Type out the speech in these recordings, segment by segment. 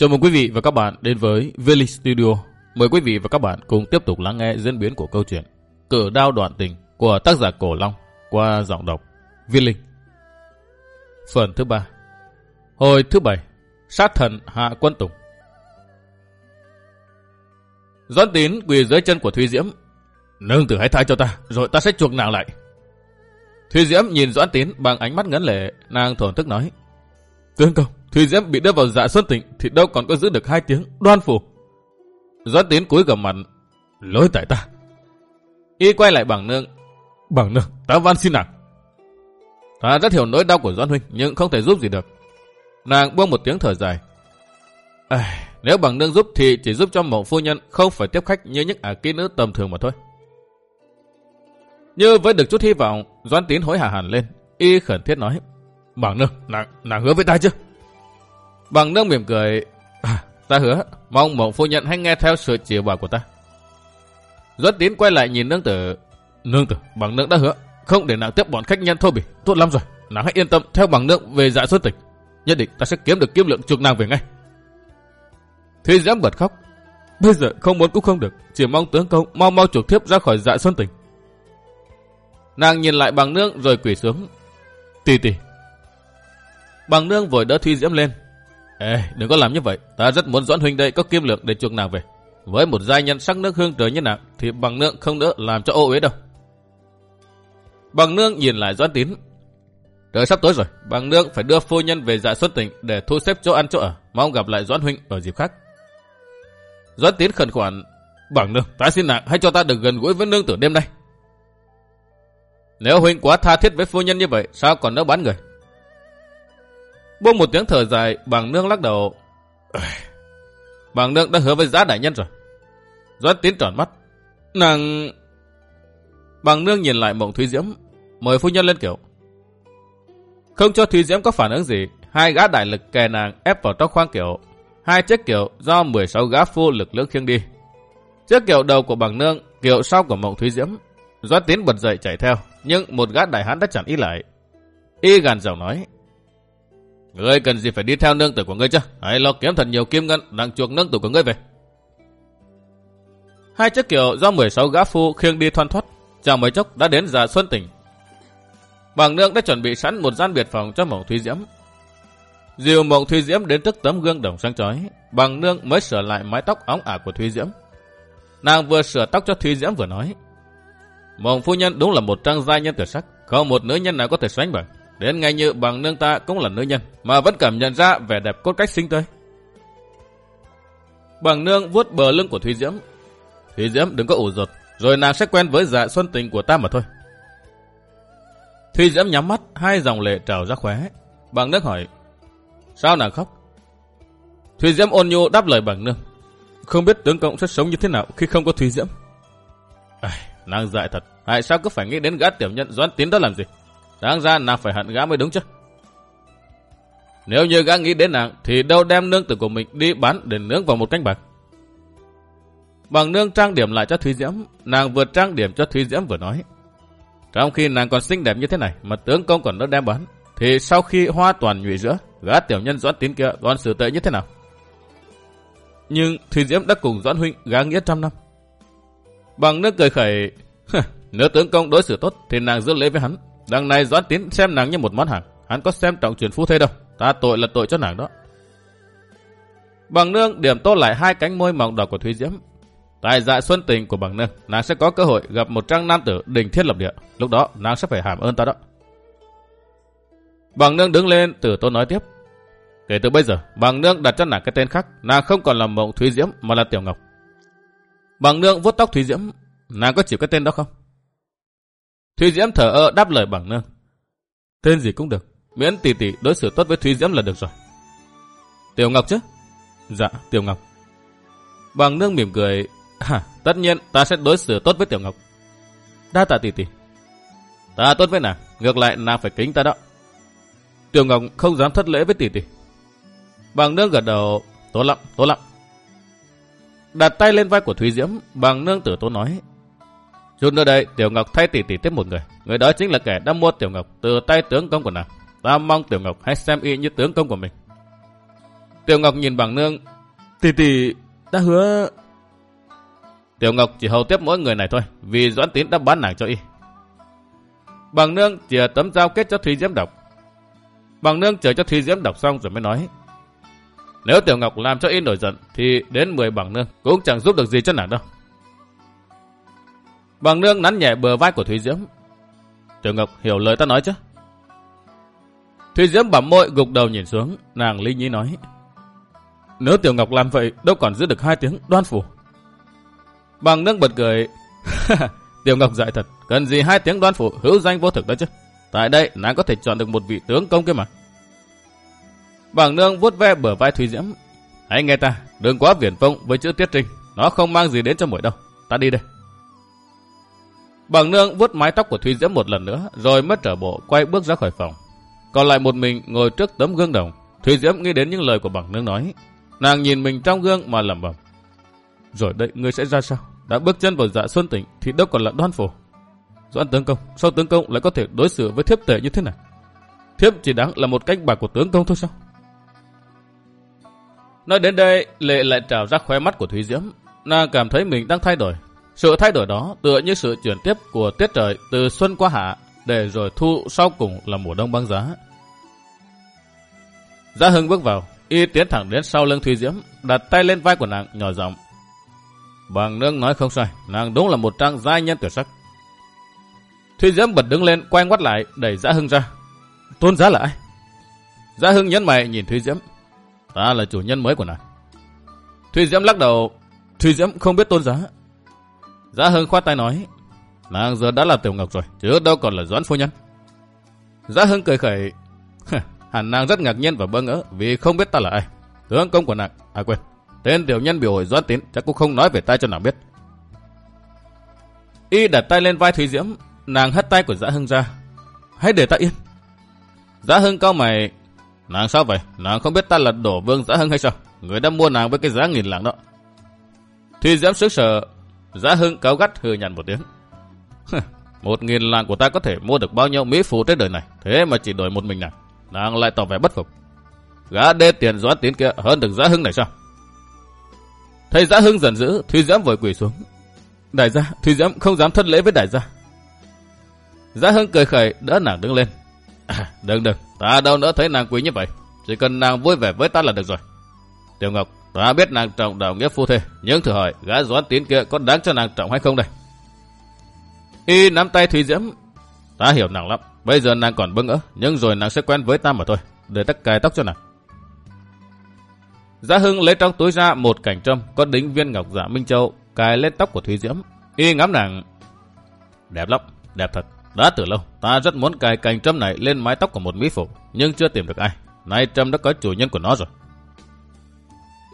Chào mừng quý vị và các bạn đến với Village Studio. Mời quý vị và các bạn cùng tiếp tục lắng nghe diễn biến của câu chuyện Cử đao đoạn tình của tác giả Cổ Long qua giọng đọc Viên Linh. Phần thứ ba Hồi thứ bảy Sát thần Hạ Quân Tùng Doãn tín quỳ dưới chân của Thúy Diễm. Nương tử hãy tha cho ta, rồi ta sẽ chuộc nàng lại. Thúy Diễm nhìn Doãn tín bằng ánh mắt ngấn lệ, nàng thổn thức nói. Tướng công, Thùy Diễm bị đưa vào dạ xuân tỉnh thì đâu còn có giữ được hai tiếng đoan phủ. Doãn tiến cúi gầm mặt, lỗi tại ta. Y quay lại bằng nương. Bằng nương, ta van xin nàng. Ta rất hiểu nỗi đau của Doãn Huynh nhưng không thể giúp gì được. Nàng buông một tiếng thở dài. À, nếu bằng nương giúp thì chỉ giúp cho mộng phu nhân không phải tiếp khách như những ả kỹ nữ tầm thường mà thôi. Như với được chút hy vọng, Doãn Tín hối hả hẳn lên. Y khẩn thiết nói. Bằng nương, nàng, nàng hứa với ta chứ? Bằng nương mỉm cười, à, ta hứa, mong mộng phu nhận hãy nghe theo sự chỉ bảo của ta. Duất tín quay lại nhìn nương tử. Nương tử, bằng nương đã hứa, không để nàng tiếp bọn khách nhân thô bỉ, tốt lắm rồi. Nàng hãy yên tâm theo bằng nương về dạ xuân tịch. Nhất định ta sẽ kiếm được kim lượng chuộc nàng về ngay. Thúy Diễm bật khóc. Bây giờ không muốn cũng không được, chỉ mong tướng công mau mau chuộc thiếp ra khỏi dạ xuân tỉnh. Nàng nhìn lại bằng nương rồi quỷ xuống. Tì tì. Bằng nương vội đỡ Thúy Diễm lên, Ê, đừng có làm như vậy. Ta rất muốn Doãn Huynh đây có kim lượng để chuộc nàng về. Với một giai nhân sắc nước hương trời như nàng, thì bằng nương không đỡ làm cho ô uế đâu. Bằng nương nhìn lại Doãn Tín. Trời sắp tối rồi, bằng nương phải đưa phu nhân về dạ xuất tỉnh để thu xếp chỗ ăn chỗ ở. Mong gặp lại Doãn Huynh ở dịp khác. Doãn Tín khẩn khoản. Bằng nương, ta xin nàng hãy cho ta được gần gũi với nương tử đêm nay. Nếu Huynh quá tha thiết với phu nhân như vậy, sao còn nỡ bán người? Buông một tiếng thở dài, bằng nương lắc đầu. Bằng nương đã hứa với giá đại nhân rồi. Doãn tiến tròn mắt. Nàng... Bằng nương nhìn lại mộng Thúy Diễm, mời phu nhân lên kiểu. Không cho Thúy Diễm có phản ứng gì, hai gã đại lực kè nàng ép vào trong khoang kiểu. Hai chiếc kiểu do 16 gã phu lực lượng khiêng đi. Chiếc kiểu đầu của bằng nương, kiểu sau của mộng Thúy Diễm. Doãn tiến bật dậy chạy theo, nhưng một gã đại hán đã chặn ý lại. Y gàn giọng nói. Ngươi cần gì phải đi theo nương tử của ngươi chứ? Hãy lo kiếm thật nhiều kim ngân, đang chuộc nương tử của ngươi về. Hai chiếc kiệu do 16 gã phu khiêng đi thoăn thoát, chẳng mấy chốc đã đến già Xuân Tỉnh. Bằng nương đã chuẩn bị sẵn một gian biệt phòng cho Mộng Thúy Diễm. Dìu Mộng Thúy Diễm đến trước tấm gương đồng sáng chói, bằng nương mới sửa lại mái tóc óng ả của Thúy Diễm. Nàng vừa sửa tóc cho Thúy Diễm vừa nói. Mộng phu nhân đúng là một trang gia nhân tuyệt sắc, không một nữ nhân nào có thể sánh bằng. Đến ngay như bằng nương ta cũng là nữ nhân, mà vẫn cảm nhận ra vẻ đẹp cốt cách sinh tươi. Bằng nương vuốt bờ lưng của Thúy Diễm. Thúy Diễm đừng có ủ rột, rồi nàng sẽ quen với dạ xuân tình của ta mà thôi. Thúy Diễm nhắm mắt, hai dòng lệ trào ra khóe. Bằng nước hỏi, sao nàng khóc? Thúy Diễm ôn nhu đáp lời bằng nương. Không biết tướng công sẽ sống như thế nào khi không có Thúy Diễm. À, nàng dại thật, tại sao cứ phải nghĩ đến gã tiểu nhân doãn tiến đó làm gì? Đáng ra nàng phải hận gã mới đúng chứ. Nếu như gã nghĩ đến nàng, thì đâu đem nương tử của mình đi bán để nướng vào một canh bạc. Bằng nương trang điểm lại cho Thúy Diễm, nàng vừa trang điểm cho Thúy Diễm vừa nói. Trong khi nàng còn xinh đẹp như thế này mà tướng công còn đỡ đem bán, thì sau khi hoa toàn nhụy giữa, gã tiểu nhân Doãn Tín kia còn xử tệ như thế nào? Nhưng Thúy Diễm đã cùng Doãn Huynh gã nghĩa trăm năm. Bằng nước cười khẩy, nếu tướng công đối xử tốt thì nàng giữ lễ với hắn, Đằng này Doãn Tiến xem nàng như một món hàng. Hắn có xem trọng truyền phu thế đâu. Ta tội là tội cho nàng đó. Bằng nương điểm tốt lại hai cánh môi mỏng đỏ của Thúy Diễm. Tại dạ xuân tình của bằng nương, nàng sẽ có cơ hội gặp một trang nam tử đình thiết lập địa. Lúc đó, nàng sẽ phải hàm ơn ta đó. Bằng nương đứng lên, tử tôn nói tiếp. Kể từ bây giờ, bằng nương đặt cho nàng cái tên khác. Nàng không còn là mộng Thúy Diễm mà là Tiểu Ngọc. Bằng nương vuốt tóc Thúy Diễm. Nàng có chịu cái tên đó không? Thúy Diễm thở ơ đáp lời bằng nương. Tên gì cũng được, miễn tỷ tỷ đối xử tốt với Thúy Diễm là được rồi. Tiểu Ngọc chứ? Dạ, Tiểu Ngọc. Bằng nương mỉm cười, à, tất nhiên ta sẽ đối xử tốt với Tiểu Ngọc. Đa tạ tỷ tỷ. Ta tốt với nàng, ngược lại nàng phải kính ta đó. Tiểu Ngọc không dám thất lễ với tỷ tỷ. Bằng nương gật đầu, tốt lắm, tốt lắm. Đặt tay lên vai của Thúy Diễm, bằng nương tử tố nói, Chút nữa đây, Tiểu Ngọc thay tỷ tỷ tiếp một người. Người đó chính là kẻ đã mua Tiểu Ngọc từ tay tướng công của nàng. Ta mong Tiểu Ngọc hãy xem y như tướng công của mình. Tiểu Ngọc nhìn bằng nương. Tỷ tỷ, ta hứa... Tiểu Ngọc chỉ hầu tiếp mỗi người này thôi, vì Doãn Tín đã bán nàng cho y. Bằng nương chìa tấm dao kết cho Thúy Diễm đọc. Bằng nương chờ cho Thúy Diễm đọc xong rồi mới nói. Nếu Tiểu Ngọc làm cho y nổi giận, thì đến 10 bằng nương cũng chẳng giúp được gì cho nàng đâu. Bằng nương nắn nhẹ bờ vai của Thúy Diễm. Tiểu Ngọc hiểu lời ta nói chứ? Thúy Diễm bẩm môi gục đầu nhìn xuống, nàng lý nhí nói. Nếu Tiểu Ngọc làm vậy, đâu còn giữ được hai tiếng đoan phủ. Bằng nương bật cười. Tiểu Ngọc dạy thật, cần gì hai tiếng đoan phủ hữu danh vô thực đó chứ. Tại đây, nàng có thể chọn được một vị tướng công kia mà. Bằng nương vuốt ve bờ vai Thúy Diễm. Hãy nghe ta, đừng quá viển vông với chữ tiết trinh. Nó không mang gì đến cho muội đâu. Ta đi đây. Bằng nương vuốt mái tóc của Thúy Diễm một lần nữa, rồi mất trở bộ, quay bước ra khỏi phòng. Còn lại một mình ngồi trước tấm gương đồng, Thúy Diễm nghĩ đến những lời của bằng nương nói. Nàng nhìn mình trong gương mà lẩm bẩm. Rồi đây ngươi sẽ ra sao? Đã bước chân vào dạ xuân tỉnh thì đâu còn là đoan phổ. Doãn tướng công, sao tướng công lại có thể đối xử với thiếp tệ như thế này? Thiếp chỉ đáng là một cách bạc của tướng công thôi sao? Nói đến đây, lệ lại trào ra khóe mắt của Thúy Diễm. Nàng cảm thấy mình đang thay đổi. Sự thay đổi đó tựa như sự chuyển tiếp của tiết trời từ xuân qua hạ, để rồi thu sau cùng là mùa đông băng giá. Giá Hưng bước vào, y tiến thẳng đến sau lưng Thùy Diễm, đặt tay lên vai của nàng nhỏ giọng. Bằng nương nói không sai, nàng đúng là một trang giai nhân tuyệt sắc. Thùy Diễm bật đứng lên, quay ngoắt lại, đẩy Giá Hưng ra. Tôn giá là ai? Giá Hưng nhấn mày nhìn Thùy Diễm. Ta là chủ nhân mới của nàng. Thùy Diễm lắc đầu. Thùy Diễm không biết tôn giá. Giá Hưng khoát tay nói. Nàng giờ đã là Tiểu Ngọc rồi, chứ đâu còn là Doãn Phu Nhân. Giá Hưng cười khẩy. Hẳn nàng rất ngạc nhiên và bơ ngỡ vì không biết ta là ai. Tướng công của nàng, à quên, tên tiểu nhân biểu hội Doãn Tín chắc cũng không nói về tay cho nàng biết. Y đặt tay lên vai Thúy Diễm, nàng hất tay của Giá Hưng ra. Hãy để ta yên. Giá Hưng cao mày. Nàng sao vậy? Nàng không biết ta là đổ vương Giá Hưng hay sao? Người đã mua nàng với cái giá nghìn lạng đó. Thúy Diễm sức sợ. Giá Hưng cáo gắt hừ nhằn một tiếng. một nghìn lạng của ta có thể mua được bao nhiêu mỹ phụ trên đời này. Thế mà chỉ đổi một mình nàng. Nàng lại tỏ vẻ bất phục. Gã đê tiền doãn tiến kia hơn được Giá Hưng này sao? Thấy Giá Hưng giận dữ, Thúy Diễm vội quỳ xuống. Đại gia, Thúy Diễm không dám thất lễ với đại gia. Giá Hưng cười khẩy đỡ nàng đứng lên. À, đừng đừng, ta đâu nữa thấy nàng quý như vậy. Chỉ cần nàng vui vẻ với ta là được rồi. Tiểu Ngọc, ta biết nàng trọng đạo nghĩa phu thê, nhưng thử hỏi gã doãn tiến kia có đáng cho nàng trọng hay không đây? Y nắm tay Thúy Diễm. Ta hiểu nàng lắm, bây giờ nàng còn bưng ỡ, nhưng rồi nàng sẽ quen với ta mà thôi, để ta cài tóc cho nàng. Giá Hưng lấy trong túi ra một cảnh trâm có đính viên ngọc giả Minh Châu cài lên tóc của Thúy Diễm. Y ngắm nàng. Đẹp lắm, đẹp thật. Đã từ lâu, ta rất muốn cài cành trâm này lên mái tóc của một mỹ phụ, nhưng chưa tìm được ai. Nay trâm đã có chủ nhân của nó rồi.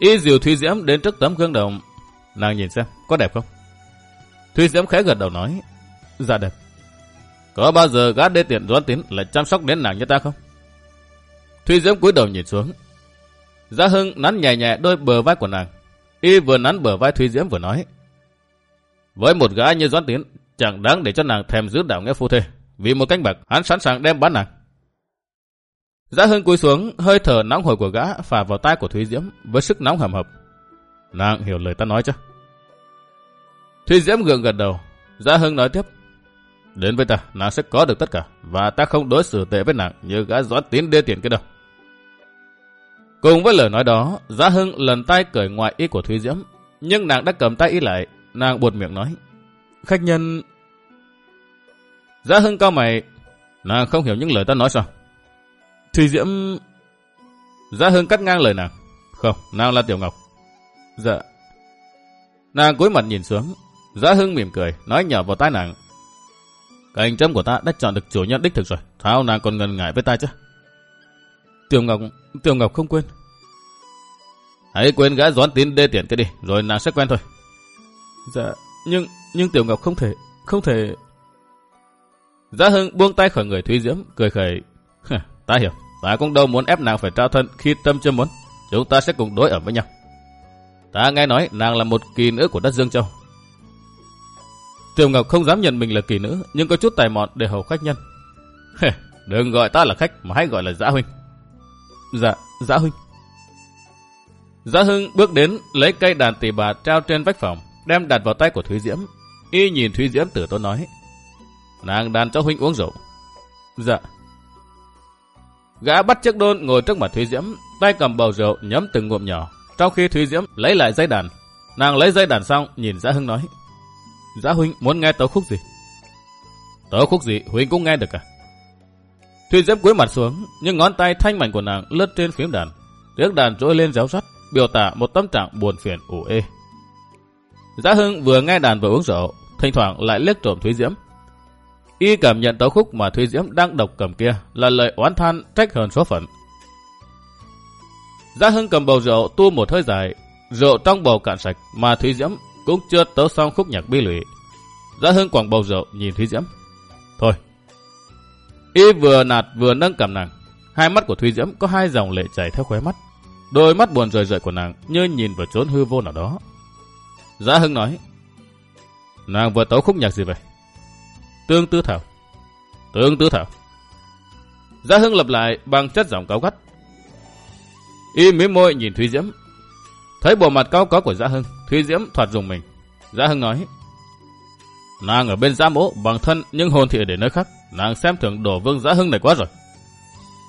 Y dìu Thúy Diễm đến trước tấm gương đồng. Nàng nhìn xem, có đẹp không? Thúy Diễm khẽ gật đầu nói. Dạ đẹp. Có bao giờ gã đê tiện doãn tín lại chăm sóc đến nàng như ta không? Thúy Diễm cúi đầu nhìn xuống. Giá Hưng nắn nhẹ nhẹ đôi bờ vai của nàng. Y vừa nắn bờ vai Thúy Diễm vừa nói. Với một gã như doãn tín, chẳng đáng để cho nàng thèm giữ đạo nghĩa phu thê. Vì một cánh bạc, hắn sẵn sàng đem bán nàng. Giã Hưng cúi xuống, hơi thở nóng hổi của gã phả vào tai của Thúy Diễm với sức nóng hầm hập. Nàng hiểu lời ta nói chứ? Thúy Diễm gượng gật đầu. Giã Hưng nói tiếp. Đến với ta, nàng sẽ có được tất cả. Và ta không đối xử tệ với nàng như gã doãn tín đê tiền kia đâu. Cùng với lời nói đó, Giã Hưng lần tay cởi ngoại y của Thúy Diễm. Nhưng nàng đã cầm tay y lại, nàng buột miệng nói. Khách nhân... Giã Hưng cao mày, nàng không hiểu những lời ta nói sao? Thùy Diễm... Giá Hưng cắt ngang lời nàng. Không, nàng là Tiểu Ngọc. Dạ. Nàng cúi mặt nhìn xuống. Giá Hưng mỉm cười, nói nhỏ vào tai nàng. Cảnh trâm của ta đã chọn được chủ nhân đích thực rồi. Thao nàng còn ngần ngại với ta chứ? Tiểu Ngọc, Tiểu Ngọc không quên. Hãy quên gã doán tín đê tiện cái đi, rồi nàng sẽ quen thôi. Dạ, nhưng nhưng Tiểu Ngọc không thể, không thể... Giá Hưng buông tay khỏi người Thúy Diễm, cười khẩy. ta hiểu, ta cũng đâu muốn ép nàng phải trao thân khi tâm chưa muốn. Chúng ta sẽ cùng đối ở với nhau. Ta nghe nói nàng là một kỳ nữ của đất Dương Châu. Tiểu Ngọc không dám nhận mình là kỳ nữ, nhưng có chút tài mọn để hầu khách nhân. Đừng gọi ta là khách, mà hãy gọi là Giã Huynh. Dạ, Giã Huynh. Giá Hưng bước đến lấy cây đàn tỷ bà treo trên vách phòng, đem đặt vào tay của Thúy Diễm. Y nhìn Thúy Diễm tử tôi nói. Nàng đàn cho huynh uống rượu. Dạ. Gã bắt chiếc đôn ngồi trước mặt Thúy Diễm, tay cầm bầu rượu nhấm từng ngụm nhỏ. Trong khi Thúy Diễm lấy lại dây đàn, nàng lấy dây đàn xong nhìn Giá Hưng nói. Giá huynh muốn nghe tấu khúc gì? Tấu khúc gì huynh cũng nghe được à? Thúy Diễm cúi mặt xuống, nhưng ngón tay thanh mảnh của nàng lướt trên phím đàn. Tiếng đàn trỗi lên réo rắt, biểu tả một tâm trạng buồn phiền ủ ê. Giá Hưng vừa nghe đàn vừa uống rượu, thỉnh thoảng lại liếc trộm Thúy Diễm. Y cảm nhận tấu khúc mà Thúy Diễm đang đọc cầm kia là lời oán than trách hơn số phận. Giá Hưng cầm bầu rượu tu một hơi dài, rượu trong bầu cạn sạch mà Thúy Diễm cũng chưa tấu xong khúc nhạc bi lụy. Giá Hưng quẳng bầu rượu nhìn Thúy Diễm. Thôi. Y vừa nạt vừa nâng cầm nàng. Hai mắt của Thúy Diễm có hai dòng lệ chảy theo khóe mắt. Đôi mắt buồn rời rời của nàng như nhìn vào chốn hư vô nào đó. Giá Hưng nói. Nàng vừa tấu khúc nhạc gì vậy? Tương Tư Thảo. Tương Tư Thảo. Giá Hưng lập lại bằng chất giọng cáu gắt. Y mím môi nhìn Thúy Diễm. Thấy bộ mặt cao có của Giá Hưng, Thúy Diễm thoạt dùng mình. Giá Hưng nói. Nàng ở bên giá mỗ bằng thân nhưng hồn thì ở để nơi khác. Nàng xem thường đổ vương Giá Hưng này quá rồi.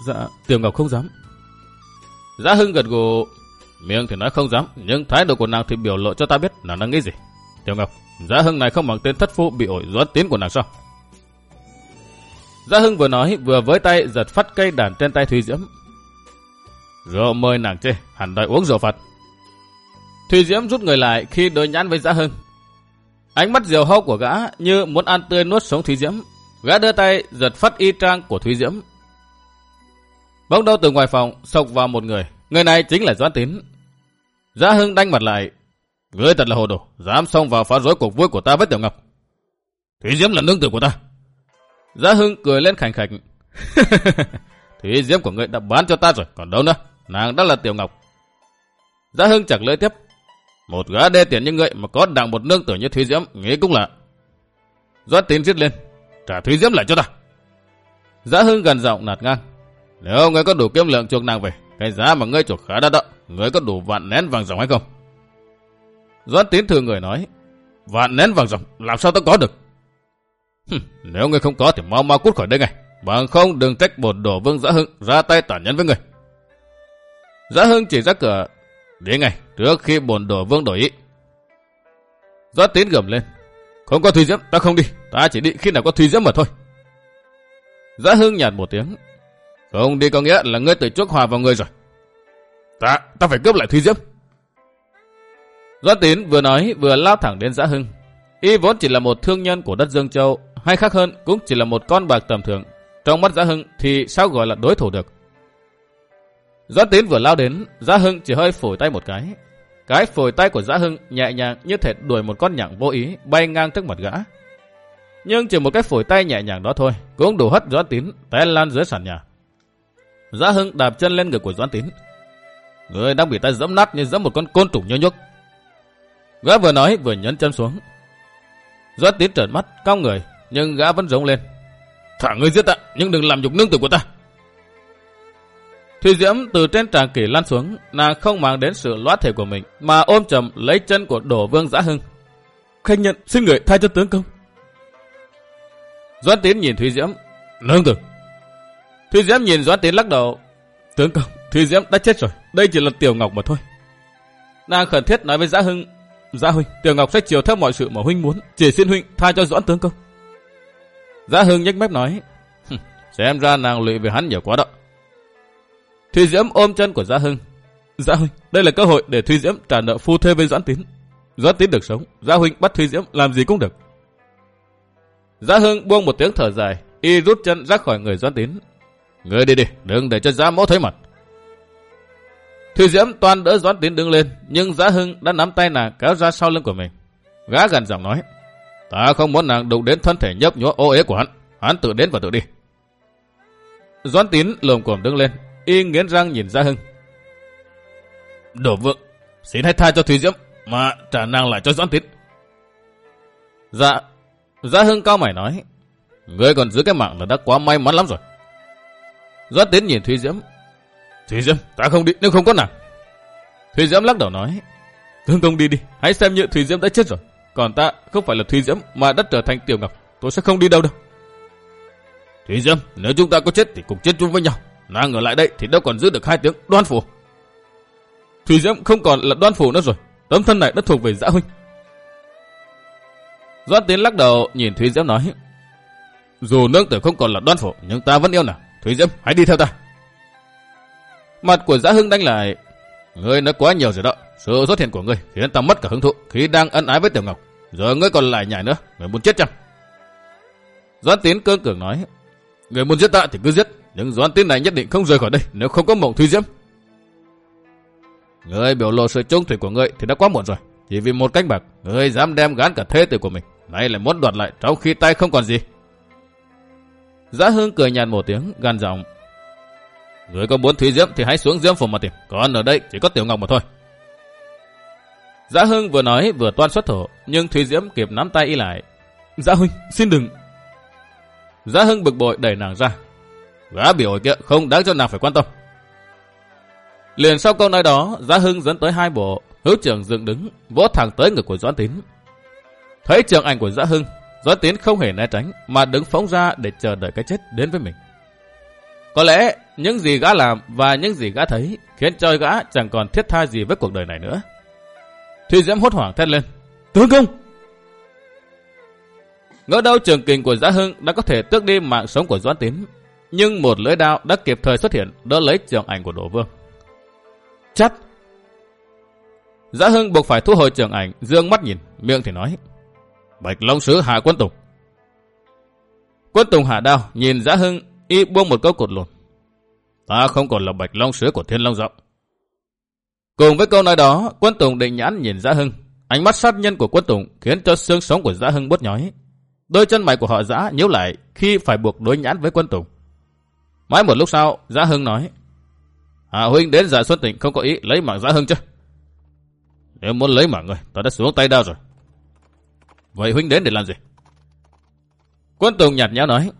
Dạ, Tiểu Ngọc không dám. Giá Hưng gật gù. Miệng thì nói không dám, nhưng thái độ của nàng thì biểu lộ cho ta biết nàng đang nghĩ gì. Tiểu Ngọc, Giá Hưng này không bằng tên thất phu bị ổi doãn tiến của nàng sao? Gia Hưng vừa nói vừa với tay giật phát cây đàn trên tay Thùy Diễm. Rượu mời nàng chê, hẳn đòi uống rượu phật. Thùy Diễm rút người lại khi đối nhãn với Giã Hưng. Ánh mắt diều hâu của gã như muốn ăn tươi nuốt sống Thúy Diễm. Gã đưa tay giật phát y trang của Thúy Diễm. Bỗng đâu từ ngoài phòng sộc vào một người. Người này chính là Doãn Tín. Giã Hưng đanh mặt lại. Ngươi thật là hồ đồ, dám xông vào phá rối cuộc vui của ta với Tiểu Ngọc. Thúy Diễm là nương tử của ta. Giá Hưng cười lên khảnh khạch. Thúy Diễm của ngươi đã bán cho ta rồi, còn đâu nữa, nàng đã là Tiểu Ngọc. Giá Hưng chẳng lưỡi tiếp. Một gã đê tiền như ngươi mà có đặng một nương tử như Thúy Diễm, nghĩ cũng là. Doãn tín giết lên, trả Thúy Diễm lại cho ta. Giá Hưng gần giọng nạt ngang. Nếu ngươi có đủ kiếm lượng chuộc nàng về, cái giá mà ngươi chuộc khá đắt đó, ngươi có đủ vạn nén vàng ròng hay không? Doãn tín thường người nói. Vạn nén vàng ròng, làm sao ta có được? Nếu ngươi không có thì mau mau cút khỏi đây ngay. Bằng không đừng trách bột đổ vương giã hưng ra tay tàn nhẫn với người. Giã hưng chỉ ra cửa. Đi ngay, trước khi bồn đổ vương đổi ý. Giã tín gầm lên. Không có Thùy Diễm, ta không đi. Ta chỉ đi khi nào có Thùy Diễm mà thôi. Giã hưng nhạt một tiếng. Không đi có nghĩa là ngươi tự chuốc hòa vào người rồi. Ta, ta phải cướp lại Thùy Diễm. Doãn tín vừa nói vừa lao thẳng đến Giã hưng. Y vốn chỉ là một thương nhân của đất Dương Châu, hay khác hơn cũng chỉ là một con bạc tầm thường. Trong mắt Giá hưng thì sao gọi là đối thủ được. Doãn tín vừa lao đến, Giá hưng chỉ hơi phổi tay một cái. Cái phổi tay của Giá hưng nhẹ nhàng như thể đuổi một con nhặng vô ý bay ngang trước mặt gã. Nhưng chỉ một cái phổi tay nhẹ nhàng đó thôi, cũng đủ hất Doãn tín té lan dưới sàn nhà. Giá hưng đạp chân lên ngực của Doãn tín. Người đang bị tay dẫm nát như dẫm một con côn trùng nhô nhúc. Gã vừa nói vừa nhấn chân xuống. Doãn tín trợn mắt, cao người, nhưng gã vẫn rống lên. Thả ngươi giết ta, nhưng đừng làm nhục nương tử của ta. Thùy Diễm từ trên tràng kỷ lăn xuống, nàng không mang đến sự loát thể của mình, mà ôm chầm lấy chân của đổ vương giã hưng. Khanh nhận, xin người thay cho tướng công. Doãn Tín nhìn Thùy Diễm, nương tử. Thùy Diễm nhìn Doãn Tín lắc đầu, tướng công, Thùy Diễm đã chết rồi, đây chỉ là tiểu ngọc mà thôi. Nàng khẩn thiết nói với Giã Hưng, Giã Huynh, Tiểu Ngọc sẽ chiều theo mọi sự mà Huynh muốn, chỉ xin Huynh tha cho Doãn tướng công. Giá Hưng nhếch mép nói, xem ra nàng lụy về hắn nhiều quá đó. Thùy Diễm ôm chân của Giá Hưng. Giá Huynh, đây là cơ hội để Thùy Diễm trả nợ phu thê với Doãn Tín. Doãn Tín được sống, Giá Huynh bắt Thùy Diễm làm gì cũng được. Giá Hưng buông một tiếng thở dài, y rút chân ra khỏi người Doãn Tín. Người đi đi, đừng để cho Giá Mẫu thấy mặt. Thùy Diễm toàn đỡ Doãn Tín đứng lên, nhưng Giá Hưng đã nắm tay nàng kéo ra sau lưng của mình. Gã gần giọng nói, ta không muốn nàng đụng đến thân thể nhấp nhúa ô ế của hắn, hắn tự đến và tự đi. Doãn Tín lồm cồm đứng lên, y nghiến răng nhìn ra Hưng. Đổ vượng, xin hãy tha cho Thùy Diễm, mà trả nàng lại cho Doãn Tín. Dạ, gia Hưng cao mày nói, ngươi còn giữ cái mạng là đã quá may mắn lắm rồi. Doãn Tín nhìn Thùy Diễm, Thùy Diễm, ta không đi nếu không có nàng. Thùy Diễm lắc đầu nói, thương công đi đi, hãy xem như Thùy Diễm đã chết rồi. Còn ta không phải là Thùy Diễm mà đã trở thành Tiểu Ngọc, tôi sẽ không đi đâu đâu. Thùy Diễm, nếu chúng ta có chết thì cùng chết chung với nhau. Nàng ở lại đây thì đâu còn giữ được hai tiếng đoan phủ. Thùy Diễm không còn là đoan phủ nữa rồi, tấm thân này đã thuộc về dã huynh. Doan Tiến lắc đầu nhìn Thùy Diễm nói, dù nương tử không còn là đoan phủ, nhưng ta vẫn yêu nàng. Thùy Diễm, hãy đi theo ta. Mặt của Giã Hưng đánh lại, ngươi nói quá nhiều rồi đó. Sự xuất hiện của ngươi khiến ta mất cả hứng thú khi đang ân ái với Tiểu Ngọc. Giờ ngươi còn lại nhảy nữa, người muốn chết chăng? Doan Tiến cương cường nói, người muốn giết ta thì cứ giết, nhưng Doan Tiến này nhất định không rời khỏi đây nếu không có mộng Thùy Diễm. người biểu lộ sự trung thủy của ngươi thì đã quá muộn rồi. Chỉ vì một cánh bạc, ngươi dám đem gán cả thế tử của mình. Nay lại muốn đoạt lại trong khi tay không còn gì. Giá Hương cười nhạt một tiếng, gan giọng. Người có muốn Thúy Diễm thì hãy xuống Diễm phủ mà tìm. Còn ở đây chỉ có Tiểu Ngọc mà thôi. Giá Hưng vừa nói vừa toan xuất thổ, nhưng Thúy Diễm kịp nắm tay y lại. Giá Huynh, xin đừng. Giá Hưng bực bội đẩy nàng ra. Gã biểu kia không đáng cho nàng phải quan tâm. Liền sau câu nói đó, Giá Hưng dẫn tới hai bộ, hữu trưởng dựng đứng, vỗ thẳng tới ngực của Doãn Tín. Thấy trường ảnh của Giá Hưng, Doãn Tín không hề né tránh, mà đứng phóng ra để chờ đợi cái chết đến với mình. Có lẽ những gì gã làm và những gì gã thấy khiến cho gã chẳng còn thiết tha gì với cuộc đời này nữa. Thùy Diễm hốt hoảng thét lên. Tướng công! Ngỡ đâu trường kình của Giá Hưng đã có thể tước đi mạng sống của Doãn Tín. Nhưng một lưỡi đao đã kịp thời xuất hiện đỡ lấy trường ảnh của Đỗ Vương. Chắt! Giá Hưng buộc phải thu hồi trường ảnh, dương mắt nhìn, miệng thì nói. Bạch Long Sứ hạ quân Tùng. Quân Tùng hạ đao, nhìn Giá Hưng, y buông một câu cột lồn. Ta không còn là Bạch Long Sứ của Thiên Long Giọng. Cùng với câu nói đó, quân Tùng định nhãn nhìn Giã Hưng. Ánh mắt sát nhân của quân Tùng khiến cho xương sống của Giã Hưng bớt nhói. Đôi chân mày của họ Giã nhíu lại khi phải buộc đối nhãn với quân Tùng. Mãi một lúc sau, Giã Hưng nói. Hạ huynh đến giả Xuân Tịnh không có ý lấy mạng Giã Hưng chứ? Nếu muốn lấy mạng người, ta đã xuống tay đao rồi. Vậy huynh đến để làm gì? Quân Tùng nhạt nhã nói.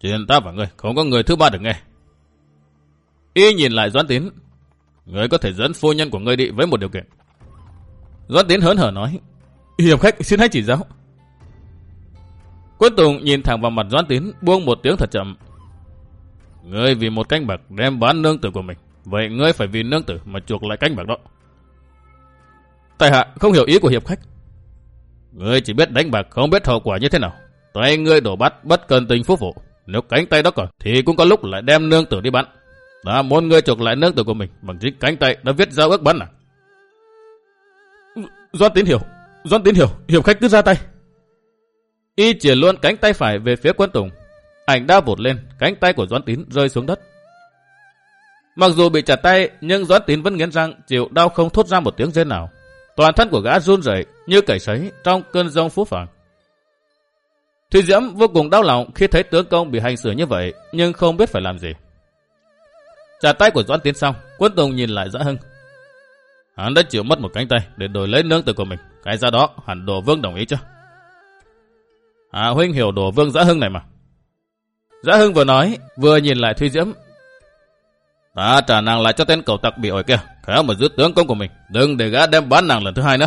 Chuyện ta và người không có người thứ ba được nghe. Y nhìn lại Doãn Tín. Người có thể dẫn phu nhân của người đi với một điều kiện. Doãn Tín hớn hở nói. Hiệp khách, xin hãy chỉ giáo. Quân Tùng nhìn thẳng vào mặt Doãn Tín, buông một tiếng thật chậm. Ngươi vì một canh bạc đem bán nương tử của mình. Vậy ngươi phải vì nương tử mà chuộc lại canh bạc đó. Tài hạ, không hiểu ý của hiệp khách. Ngươi chỉ biết đánh bạc không biết hậu quả như thế nào. Tay ngươi đổ bắt bất cần tình phúc phụ. Nếu cánh tay đó còn thì cũng có lúc lại đem nương tử đi bắn. Ta muốn ngươi chuộc lại nước tử của mình bằng chính cánh tay đã viết giao ước bắn à? Doan tín hiểu, Doan tín hiểu, hiệp khách cứ ra tay. Y chỉ luôn cánh tay phải về phía quân tùng. Ảnh đao vụt lên, cánh tay của Doan tín rơi xuống đất. Mặc dù bị chặt tay, nhưng Doan tín vẫn nghiến răng, chịu đau không thốt ra một tiếng rên nào. Toàn thân của gã run rẩy như cầy sấy trong cơn rông phú phàng. Thùy Diễm vô cùng đau lòng khi thấy tướng công bị hành xử như vậy, nhưng không biết phải làm gì. Trả tay của Doãn Tiến xong, quân Tùng nhìn lại Dã Hưng. Hắn đã chịu mất một cánh tay để đổi lấy nương tử của mình. Cái ra đó hẳn Đồ Vương đồng ý chứ? À huynh hiểu Đồ Vương Dã Hưng này mà. Dã Hưng vừa nói, vừa nhìn lại thuy Diễm. Ta trả nàng lại cho tên cầu tặc bị ổi kia, khéo mà giữ tướng công của mình. Đừng để gã đem bán nàng lần thứ hai nữa.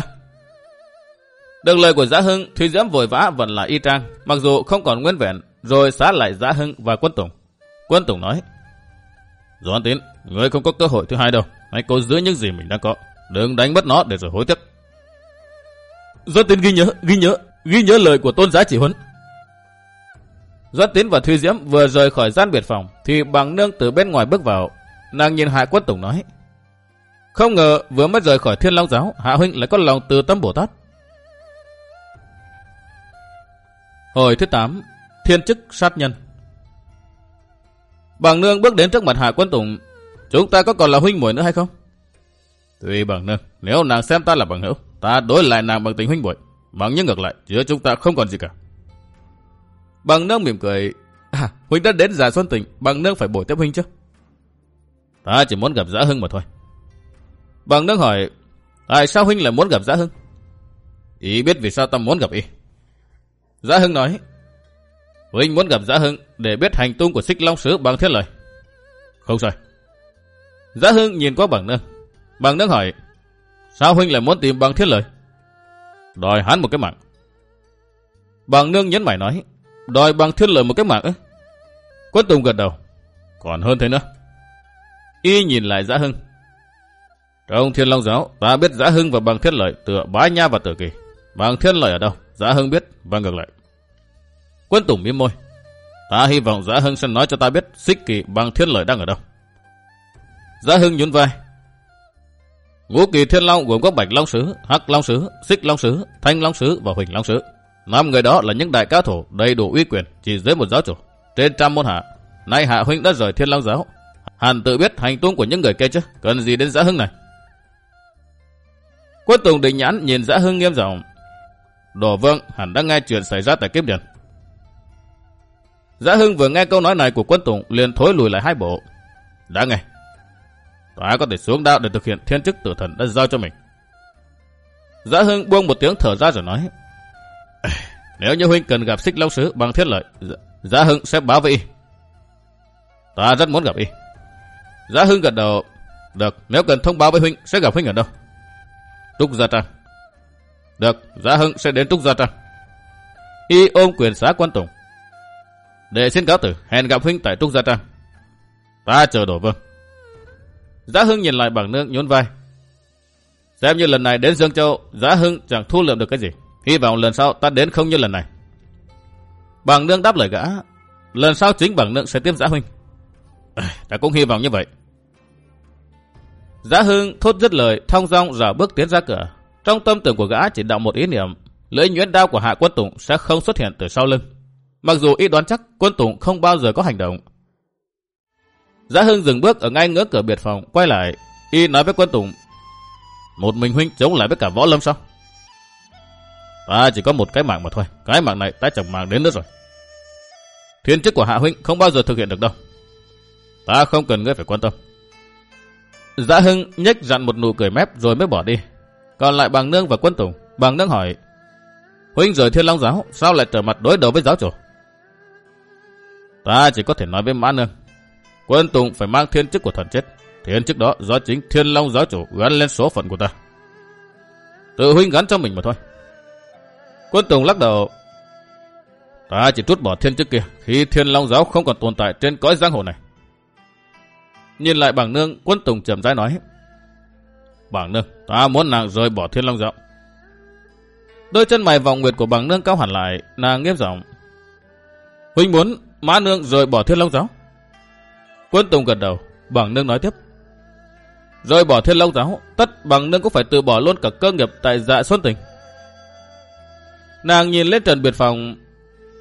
Được lời của Giá Hưng, thuy Diễm vội vã vẫn là y trang, mặc dù không còn nguyên vẹn, rồi xá lại Giá Hưng và Quân Tùng. Quân Tùng nói, Doan Tín, người không có cơ hội thứ hai đâu, hãy cố giữ những gì mình đang có, đừng đánh mất nó để rồi hối tiếc. Doan Tín ghi nhớ, ghi nhớ, ghi nhớ lời của tôn giá chỉ huấn. Doan Tín và Thuy Diễm vừa rời khỏi gian biệt phòng, thì bằng nương từ bên ngoài bước vào, nàng nhìn Hạ Quân Tùng nói, không ngờ vừa mới rời khỏi Thiên Long Giáo, Hạ Huynh lại có lòng từ tâm Bồ Tát. Hồi thứ 8 Thiên chức sát nhân Bằng nương bước đến trước mặt Hạ Quân Tùng Chúng ta có còn là huynh muội nữa hay không? Tùy bằng nương Nếu nàng xem ta là bằng hữu Ta đối lại nàng bằng tình huynh muội Bằng những ngược lại Giữa chúng ta không còn gì cả Bằng nương mỉm cười À huynh đã đến già xuân tình Bằng nương phải bồi tiếp huynh chứ Ta chỉ muốn gặp Giã Hưng mà thôi Bằng nương hỏi Tại sao huynh lại muốn gặp Giã Hưng? Ý biết vì sao ta muốn gặp y Giá Hưng nói, Huynh muốn gặp Giá Hưng để biết hành tung của xích long sứ bằng thiết lời. Không sai. Giá Hưng nhìn qua bằng nương. Bằng nương hỏi, Sao huynh lại muốn tìm bằng thiết lời? Đòi hắn một cái mạng. Bằng nương nhấn mày nói. Đòi bằng thiết lời một cái mạng ấy Quân Tùng gật đầu. Còn hơn thế nữa. Y nhìn lại Giã Hưng. Trong thiên long giáo, ta biết Giã Hưng và bằng thiết lợi tựa bá nha và tử kỳ. Bằng thiết lợi ở đâu? Giã Hưng biết và ngược lại. Quân Tùng miếm môi. Ta hy vọng Giá Hưng sẽ nói cho ta biết xích kỳ bằng thiên lợi đang ở đâu. Giá Hưng nhún vai. Ngũ kỳ thiên long gồm có bạch long sứ, hắc long sứ, xích long sứ, thanh long sứ và huỳnh long sứ. Năm người đó là những đại cao thủ đầy đủ uy quyền chỉ dưới một giáo chủ. Trên trăm môn hạ, nay hạ huynh đã rời thiên long giáo. Hàn tự biết hành tung của những người kia chứ, cần gì đến Giã Hưng này. Quân Tùng định nhãn nhìn Giã Hưng nghiêm giọng. Đồ vương hẳn đã nghe chuyện xảy ra tại kiếp điện. Giã Hưng vừa nghe câu nói này của quân Tùng liền thối lùi lại hai bộ. Đã nghe. Ta có thể xuống đạo để thực hiện thiên chức tử thần đã giao cho mình. Giã Hưng buông một tiếng thở ra rồi nói. Nếu như huynh cần gặp xích Lão sứ bằng thiết lợi, Giã Hưng sẽ báo với y. Ta rất muốn gặp y. Giã Hưng gật đầu. Được, nếu cần thông báo với huynh, sẽ gặp huynh ở đâu? Túc Gia Trang. Được, Giá Hưng sẽ đến Túc Gia Trang. Y ôm quyền xá quan tùng. Để xin cáo tử, hẹn gặp huynh tại Trúc Gia Trang. Ta chờ đổ vương Giá Hưng nhìn lại bảng nương nhún vai. Xem như lần này đến Dương Châu, Giá Hưng chẳng thu lượm được cái gì. Hy vọng lần sau ta đến không như lần này. Bảng nương đáp lời gã. Lần sau chính bảng nương sẽ tiếp Giá Huynh. À, ta cũng hy vọng như vậy. Giá Hưng thốt dứt lời, thong dong rảo bước tiến ra cửa. Trong tâm tưởng của gã chỉ đạo một ý niệm, lưỡi nhuyễn đao của Hạ Quân Tùng sẽ không xuất hiện từ sau lưng. Mặc dù ý đoán chắc Quân Tùng không bao giờ có hành động. Giá Hưng dừng bước ở ngay ngưỡng cửa biệt phòng, quay lại, y nói với Quân Tùng, một mình huynh chống lại với cả võ lâm sao? Ta chỉ có một cái mạng mà thôi, cái mạng này ta chẳng mạng đến nữa rồi. Thiên chức của Hạ huynh không bao giờ thực hiện được đâu. Ta không cần ngươi phải quan tâm. Dạ Hưng nhếch dặn một nụ cười mép rồi mới bỏ đi. Còn lại bằng nương và quân tùng, bằng nương hỏi, Huynh rời thiên long giáo, sao lại trở mặt đối đầu với giáo chủ? Ta chỉ có thể nói với mã nương, quân tùng phải mang thiên chức của thần chết. Thiên chức đó do chính thiên long giáo chủ gắn lên số phận của ta. Tự huynh gắn cho mình mà thôi. Quân tùng lắc đầu, Ta chỉ trút bỏ thiên chức kia khi thiên long giáo không còn tồn tại trên cõi giang hồ này. Nhìn lại bảng nương, quân tùng trầm rãi nói. Bảng nương, ta muốn nàng rời bỏ thiên long giáo. Đôi chân mày vòng nguyệt của bảng nương cao hẳn lại, nàng nghiêm giọng. Huynh muốn mã nương rồi bỏ thiên long giáo. Quân tùng gật đầu, bằng nương nói tiếp. rồi bỏ thiên long giáo, tất bằng nương cũng phải từ bỏ luôn cả cơ nghiệp tại dạ xuân tình. Nàng nhìn lên trần biệt phòng,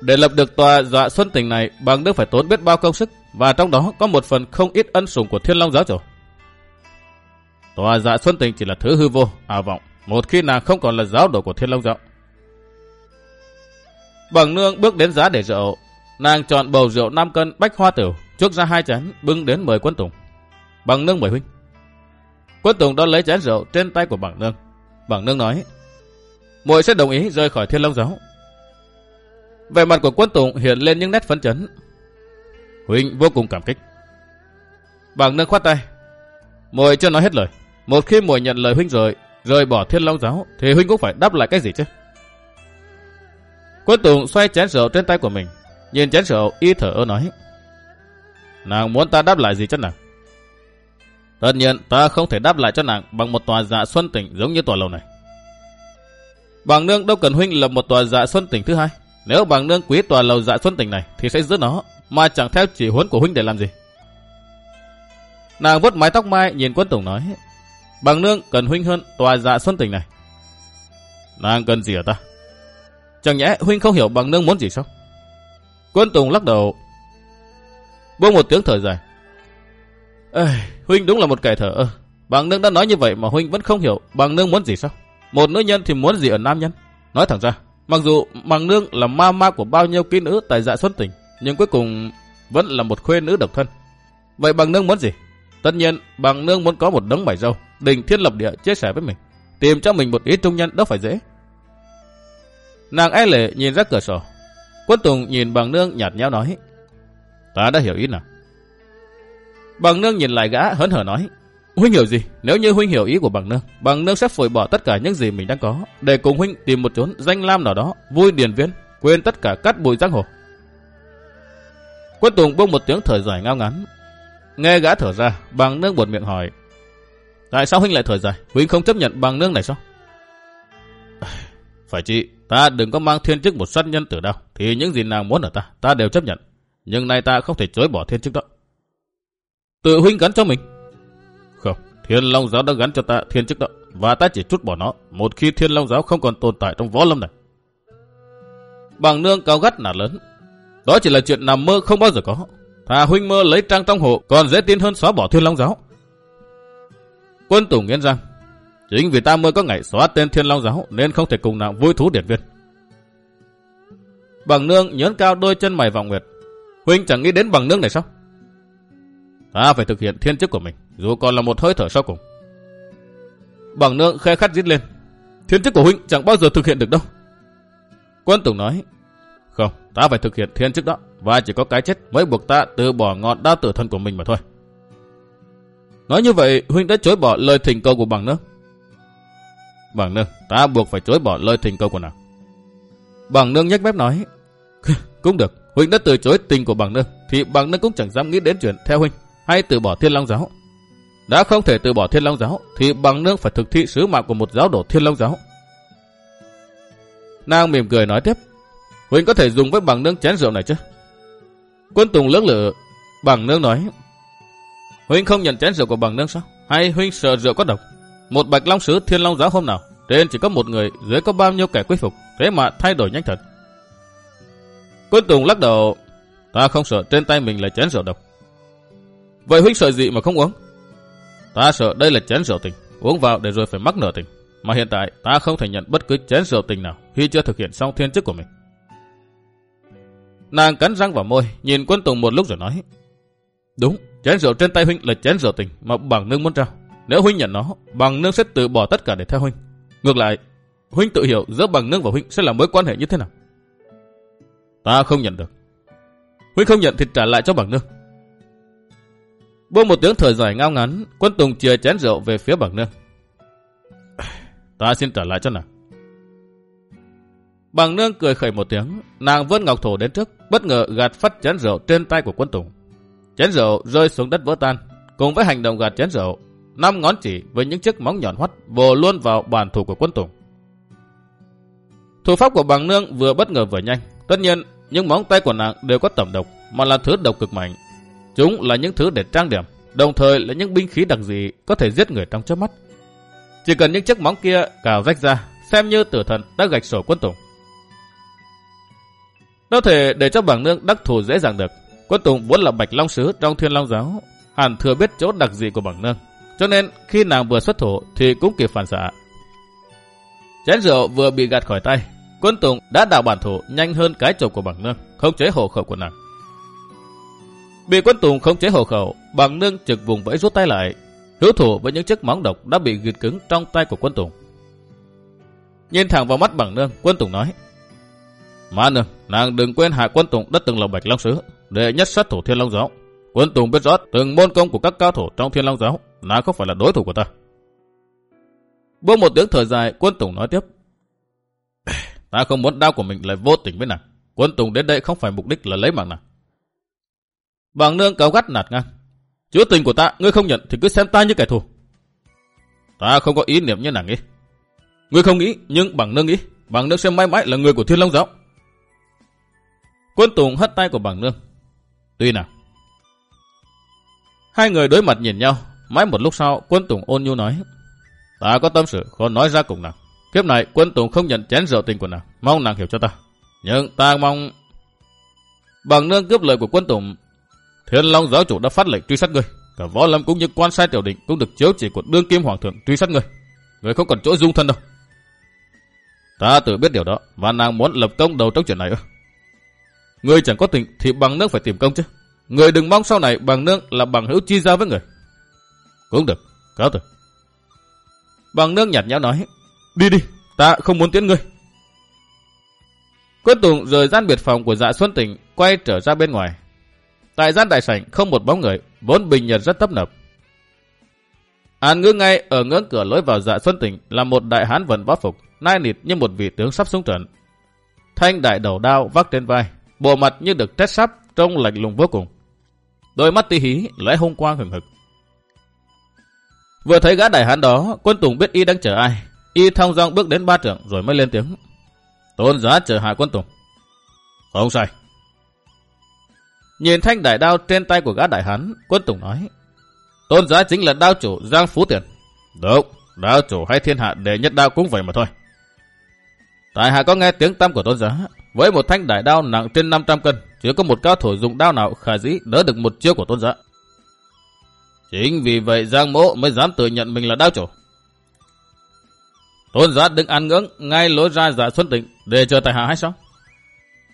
để lập được tòa dạ xuân tình này, bằng nương phải tốn biết bao công sức. Và trong đó có một phần không ít ân sủng của thiên long giáo chủ. Tòa dạ Xuân Tình chỉ là thứ hư vô, ảo vọng, một khi nàng không còn là giáo đồ của thiên long giáo. Bằng nương bước đến giá để rượu, nàng chọn bầu rượu 5 cân bách hoa tiểu, chuốc ra hai chén, bưng đến mời quân tùng. Bằng nương mời huynh. Quân tùng đón lấy chén rượu trên tay của bằng nương. Bằng nương nói, muội sẽ đồng ý rời khỏi thiên long giáo. Về mặt của quân tùng hiện lên những nét phấn chấn, Huynh vô cùng cảm kích. Bằng nương khoát tay. Muội chưa nói hết lời. Một khi muội nhận lời huynh rồi, rời bỏ thiên long giáo, thì huynh cũng phải đáp lại cái gì chứ? Quân Tùng xoay chén rượu trên tay của mình, nhìn chén rượu y thở ơ nói. Nàng muốn ta đáp lại gì cho nàng? Tất nhiên ta không thể đáp lại cho nàng bằng một tòa dạ xuân tỉnh giống như tòa lầu này. Bằng nương đâu cần huynh lập một tòa dạ xuân tỉnh thứ hai. Nếu bằng nương quý tòa lầu dạ xuân tỉnh này thì sẽ giữ nó mà chẳng theo chỉ huấn của huynh để làm gì. Nàng vuốt mái tóc mai nhìn quân tổng nói, bằng nương cần huynh hơn tòa dạ xuân tỉnh này. Nàng cần gì ở ta? Chẳng nhẽ huynh không hiểu bằng nương muốn gì sao? Quân tùng lắc đầu, buông một tiếng thở dài. Ê, huynh đúng là một kẻ thở ơ. Bằng nương đã nói như vậy mà huynh vẫn không hiểu bằng nương muốn gì sao? Một nữ nhân thì muốn gì ở nam nhân? Nói thẳng ra, mặc dù bằng nương là ma ma của bao nhiêu kỹ nữ tại dạ xuân tình, nhưng cuối cùng vẫn là một khuê nữ độc thân. Vậy bằng nương muốn gì? Tất nhiên, bằng nương muốn có một đấng mày dâu, đình thiên lập địa chia sẻ với mình. Tìm cho mình một ít trung nhân đâu phải dễ. Nàng e lệ nhìn ra cửa sổ. Quân Tùng nhìn bằng nương nhạt nhẽo nói. Ta đã hiểu ý nào. Bằng nương nhìn lại gã hớn hở nói. Huynh hiểu gì? Nếu như Huynh hiểu ý của bằng nương, bằng nương sẽ phổi bỏ tất cả những gì mình đang có, để cùng Huynh tìm một chốn danh lam nào đó, vui điền viên, quên tất cả cát bụi giang hồ. Quân Tùng buông một tiếng thở dài ngao ngắn. Nghe gã thở ra, bằng nương buồn miệng hỏi. Tại sao Huynh lại thở dài? Huynh không chấp nhận bằng nương này sao? Phải chị, ta đừng có mang thiên chức một sát nhân tử đâu, thì những gì nàng muốn ở ta, ta đều chấp nhận. Nhưng nay ta không thể chối bỏ thiên chức đó. Tự Huynh gắn cho mình. Không, Thiên Long Giáo đã gắn cho ta thiên chức đó, và ta chỉ chút bỏ nó một khi Thiên Long Giáo không còn tồn tại trong võ lâm này. Bằng nương cao gắt nạt lớn. Đó chỉ là chuyện nằm mơ không bao giờ có. Thà huynh mơ lấy trang trong hộ còn dễ tin hơn xóa bỏ Thiên Long Giáo. Quân Tùng nghiến răng. Chính vì ta mới có ngày xóa tên Thiên Long Giáo nên không thể cùng nàng vui thú điển viên. Bằng nương nhớn cao đôi chân mày vọng nguyệt. Huynh chẳng nghĩ đến bằng nương này sao? Ta phải thực hiện thiên chức của mình, dù còn là một hơi thở sau cùng. Bằng nương khe khắt rít lên. Thiên chức của huynh chẳng bao giờ thực hiện được đâu. Quân Tùng nói, không, ta phải thực hiện thiên chức đó, và chỉ có cái chết mới buộc ta từ bỏ ngọn đao tử thân của mình mà thôi. Nói như vậy, huynh đã chối bỏ lời thỉnh cầu của bằng nương. Bằng nương, ta buộc phải chối bỏ lời tình cầu của nàng. Bằng nương nhếch mép nói, cũng được, huynh đã từ chối tình của bằng nương, thì bằng nương cũng chẳng dám nghĩ đến chuyện theo huynh, hay từ bỏ thiên long giáo. Đã không thể từ bỏ thiên long giáo, thì bằng nương phải thực thi sứ mạng của một giáo đổ thiên long giáo. Nàng mỉm cười nói tiếp, huynh có thể dùng với bằng nương chén rượu này chứ? Quân Tùng lưỡng lự, bằng nương nói, huynh không nhận chén rượu của bằng nương sao? Hay huynh sợ rượu có độc? Một bạch long sứ thiên long giáo hôm nào, trên chỉ có một người, dưới có bao nhiêu kẻ quy phục, thế mà thay đổi nhanh thật. Quân Tùng lắc đầu, ta không sợ trên tay mình là chén rượu độc. Vậy huynh sợ gì mà không uống? Ta sợ đây là chén rượu tình, uống vào để rồi phải mắc nợ tình. Mà hiện tại ta không thể nhận bất cứ chén rượu tình nào khi chưa thực hiện xong thiên chức của mình. Nàng cắn răng vào môi, nhìn quân Tùng một lúc rồi nói. Đúng, chén rượu trên tay huynh là chén rượu tình mà bằng nương muốn trao. Nếu huynh nhận nó, bằng nương sẽ từ bỏ tất cả để theo huynh. Ngược lại, huynh tự hiểu giữa bằng nương và huynh sẽ là mối quan hệ như thế nào. Ta không nhận được. Huynh không nhận thì trả lại cho bằng nương. Buông một tiếng thở dài ngao ngắn, quân Tùng chìa chén rượu về phía bằng nương. Ta xin trả lại cho nàng. Bằng nương cười khẩy một tiếng, nàng vươn ngọc thổ đến trước, bất ngờ gạt phát chén rượu trên tay của quân Tùng. Chén rượu rơi xuống đất vỡ tan, cùng với hành động gạt chén rượu, năm ngón chỉ với những chiếc móng nhọn hoắt vồ luôn vào bàn thủ của quân Tùng. Thủ pháp của bằng nương vừa bất ngờ vừa nhanh, tất nhiên những móng tay của nàng đều có tẩm độc, mà là thứ độc cực mạnh. Chúng là những thứ để trang điểm, đồng thời là những binh khí đặc dị có thể giết người trong chớp mắt. Chỉ cần những chiếc móng kia cào rách ra, xem như tử thần đã gạch sổ quân Tùng. Đâu thể để cho bảng nương đắc thủ dễ dàng được. Quân Tùng vốn là bạch long sứ trong thiên long giáo, hẳn thừa biết chỗ đặc dị của bảng nương. Cho nên khi nàng vừa xuất thủ thì cũng kịp phản xạ. Chén rượu vừa bị gạt khỏi tay, quân Tùng đã đảo bản thủ nhanh hơn cái chụp của Bằng nương, không chế hộ khẩu của nàng. Bị quân Tùng không chế hộ khẩu, Bằng nương trực vùng vẫy rút tay lại, hữu thủ với những chiếc móng độc đã bị gịt cứng trong tay của quân Tùng. Nhìn thẳng vào mắt Bằng nương, quân Tùng nói, Má nương, nàng đừng quên hạ quân Tùng đã từng là bạch long sứ, để nhất sát thủ thiên long giáo. Quân Tùng biết rõ từng môn công của các cao thủ trong thiên long giáo, là không phải là đối thủ của ta. Buông một tiếng thở dài, quân Tùng nói tiếp. Ta không muốn đau của mình lại vô tình với nàng. Quân Tùng đến đây không phải mục đích là lấy mạng nàng. Bàng nương cáo gắt nạt ngang. Chứa tình của ta, ngươi không nhận thì cứ xem ta như kẻ thù. Ta không có ý niệm như nàng nghĩ. Ngươi không nghĩ, nhưng bằng nương nghĩ. Bằng nương xem mãi mãi là người của thiên long giáo. Quân Tùng hất tay của bằng nương. Tuy nào. Hai người đối mặt nhìn nhau. Mãi một lúc sau, quân Tùng ôn nhu nói. Ta có tâm sự, khó nói ra cùng nàng. Kiếp này, quân Tùng không nhận chén rượu tình của nàng. Mong nàng hiểu cho ta. Nhưng ta mong... Bằng nương cướp lời của quân Tùng. Thiên Long giáo chủ đã phát lệnh truy sát ngươi. Cả võ lâm cũng như quan sai tiểu định cũng được chiếu chỉ của đương kim hoàng thượng truy sát ngươi. Ngươi không còn chỗ dung thân đâu. Ta tự biết điều đó, và nàng muốn lập công đầu trong chuyện này ư. Ngươi chẳng có tình thì bằng nước phải tìm công chứ. Người đừng mong sau này bằng nương là bằng hữu chi giao với người. Cũng được, cáo từ. Bằng nương nhạt nhẽo nói, đi đi, ta không muốn tiến ngươi. Quân Tùng rời gian biệt phòng của dạ Xuân Tỉnh, quay trở ra bên ngoài. Tại gian đại sảnh không một bóng người, vốn bình nhật rất tấp nập. An ngữ ngay ở ngưỡng cửa lối vào dạ xuân tỉnh là một đại hán vận võ phục, nai nịt như một vị tướng sắp xuống trận. Thanh đại đầu đao vác trên vai, bộ mặt như được trét sắp, trông lạnh lùng vô cùng. Đôi mắt tí hí, lóe hung quang hừng hực. Vừa thấy gã đại hán đó, quân tùng biết y đang chờ ai. Y thong dong bước đến ba trưởng rồi mới lên tiếng. Tôn giá chờ hạ quân tùng. Không sai. Nhìn thanh đại đao trên tay của gã đại hán, quân tùng nói. Tôn giá chính là đao chủ Giang Phú Tiền. Đúng, đao chủ hay thiên hạ đệ nhất đao cũng vậy mà thôi. Tại hạ có nghe tiếng tâm của tôn giá, với một thanh đại đao nặng trên 500 cân, chưa có một cao thủ dùng đao nào khả dĩ đỡ được một chiêu của tôn giả Chính vì vậy Giang Mỗ mới dám tự nhận mình là đao chủ. Tôn giả đừng ăn ngưỡng ngay lối ra giả xuân tịnh để chờ tại hạ hay sao?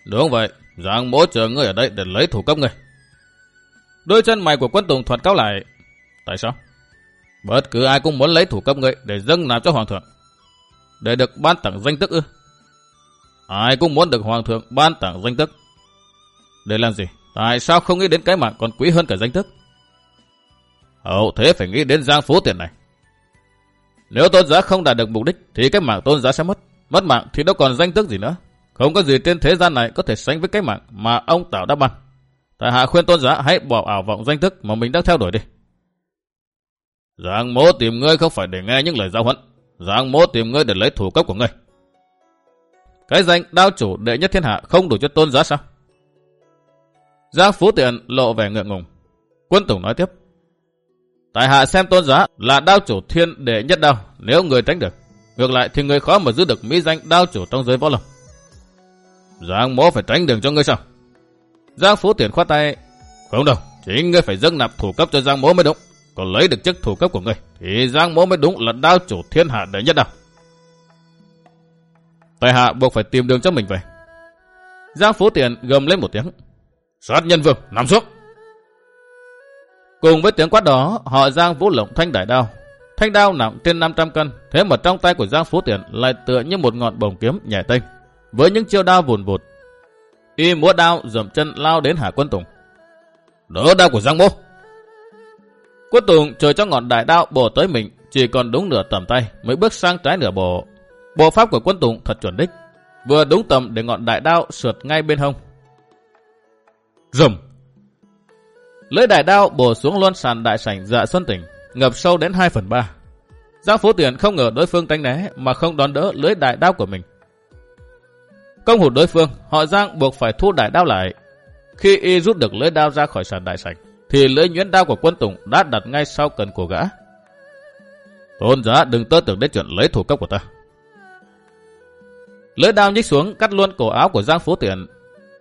Đúng vậy, Giang Mỗ chờ ngươi ở đây để lấy thủ cấp ngươi. Đôi chân mày của quân tùng thuật cáo lại. Tại sao? Bất cứ ai cũng muốn lấy thủ cấp ngươi để dâng nạp cho hoàng thượng. Để được ban tặng danh tức ư? Ai cũng muốn được hoàng thượng ban tặng danh tức. Để làm gì? Tại sao không nghĩ đến cái mạng còn quý hơn cả danh tức? Hậu thế phải nghĩ đến giang phố tiền này. Nếu tôn giá không đạt được mục đích, thì cái mạng tôn giá sẽ mất. Mất mạng thì đâu còn danh tức gì nữa. Không có gì trên thế gian này có thể sánh với cái mạng mà ông Tảo đã ban. Tại hạ khuyên tôn giá hãy bỏ ảo vọng danh thức mà mình đang theo đuổi đi. Giang mố tìm ngươi không phải để nghe những lời giao huấn. Giang mố tìm ngươi để lấy thủ cấp của ngươi. Cái danh đao chủ đệ nhất thiên hạ không đủ cho tôn giá sao? Giang Phú Tiện lộ vẻ ngượng ngùng. Quân Tùng nói tiếp. Tại hạ xem tôn giá là đao chủ thiên đệ nhất đao nếu người tránh được. Ngược lại thì người khó mà giữ được mỹ danh đao chủ trong giới võ lâm. Giang mỗ phải tránh đường cho ngươi sao? Giang Phú Tiện khoát tay. Không đâu, chính ngươi phải dâng nạp thủ cấp cho Giang mỗ mới đúng. Còn lấy được chức thủ cấp của ngươi thì Giang mỗ mới đúng là đao chủ thiên hạ đệ nhất đao. Tại hạ buộc phải tìm đường cho mình về. Giang Phú Tiện gầm lên một tiếng. Sát nhân vương, nằm xuống. Cùng với tiếng quát đó, họ Giang Vũ Lộng thanh đại đao. Thanh đao nặng trên 500 cân, thế mà trong tay của Giang Phú Tiện lại tựa như một ngọn bồng kiếm nhảy tênh, với những chiêu đao vùn vụt. Y múa đao dầm chân lao đến Hạ Quân Tùng. Đỡ đao của Giang Mô. Quân Tùng chờ cho ngọn đại đao bổ tới mình, chỉ còn đúng nửa tầm tay mới bước sang trái nửa bộ. Bộ pháp của Quân Tùng thật chuẩn đích, vừa đúng tầm để ngọn đại đao sượt ngay bên hông. Rầm! Lưỡi đại đao bổ xuống luôn sàn đại sảnh dạ xuân tỉnh, ngập sâu đến 2 phần 3. Giang Phú Tiền không ngờ đối phương tránh né mà không đón đỡ lưỡi đại đao của mình. Công hụt đối phương, họ Giang buộc phải thu đại đao lại. Khi y rút được lưỡi đao ra khỏi sàn đại sảnh, thì lưỡi nhuyễn đao của quân Tùng đã đặt ngay sau cần của gã. Tôn giá đừng tớ tưởng đến chuyện lấy thủ cấp của ta. Lưỡi đao nhích xuống cắt luôn cổ áo của Giang Phú Tiền.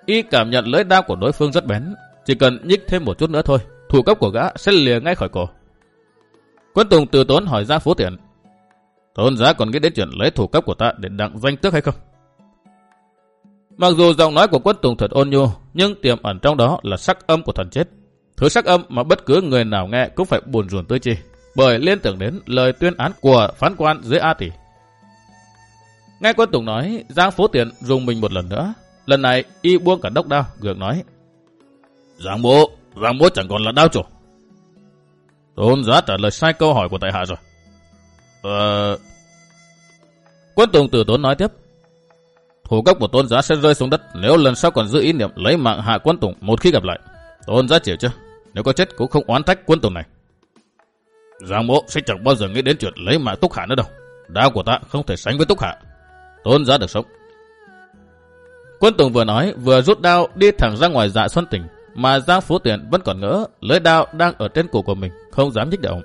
Y cảm nhận lưỡi đao của đối phương rất bén, chỉ cần nhích thêm một chút nữa thôi, thủ cấp của gã sẽ lìa ngay khỏi cổ. Quân Tùng từ tốn hỏi Giang Phú Tiện. Tôn giá còn nghĩ đến chuyện lấy thủ cấp của ta để đặng danh tước hay không? Mặc dù giọng nói của quân Tùng thật ôn nhu, nhưng tiềm ẩn trong đó là sắc âm của thần chết. Thứ sắc âm mà bất cứ người nào nghe cũng phải buồn ruồn tươi chi, bởi liên tưởng đến lời tuyên án của phán quan dưới A tỷ. Nghe quân Tùng nói, Giang Phú Tiện dùng mình một lần nữa. Lần này, y buông cả đốc đao, gượng nói. Giang bố, Giang bố chẳng còn là đao chủ. Tôn giá trả lời sai câu hỏi của tại hạ rồi. Ờ... Quân Tùng tử tốn nói tiếp. Thủ cấp của tôn giá sẽ rơi xuống đất nếu lần sau còn giữ ý niệm lấy mạng hạ quân Tùng một khi gặp lại. Tôn giá chịu chưa? Nếu có chết cũng không oán trách quân Tùng này. Giang bố sẽ chẳng bao giờ nghĩ đến chuyện lấy mạng túc hạ nữa đâu. Đao của ta không thể sánh với túc hạ. Tôn giá được sống. Quân Tùng vừa nói vừa rút đao đi thẳng ra ngoài dạ xuân tỉnh mà Giang Phú Tiện vẫn còn ngỡ lưỡi đao đang ở trên cổ của mình, không dám nhích động.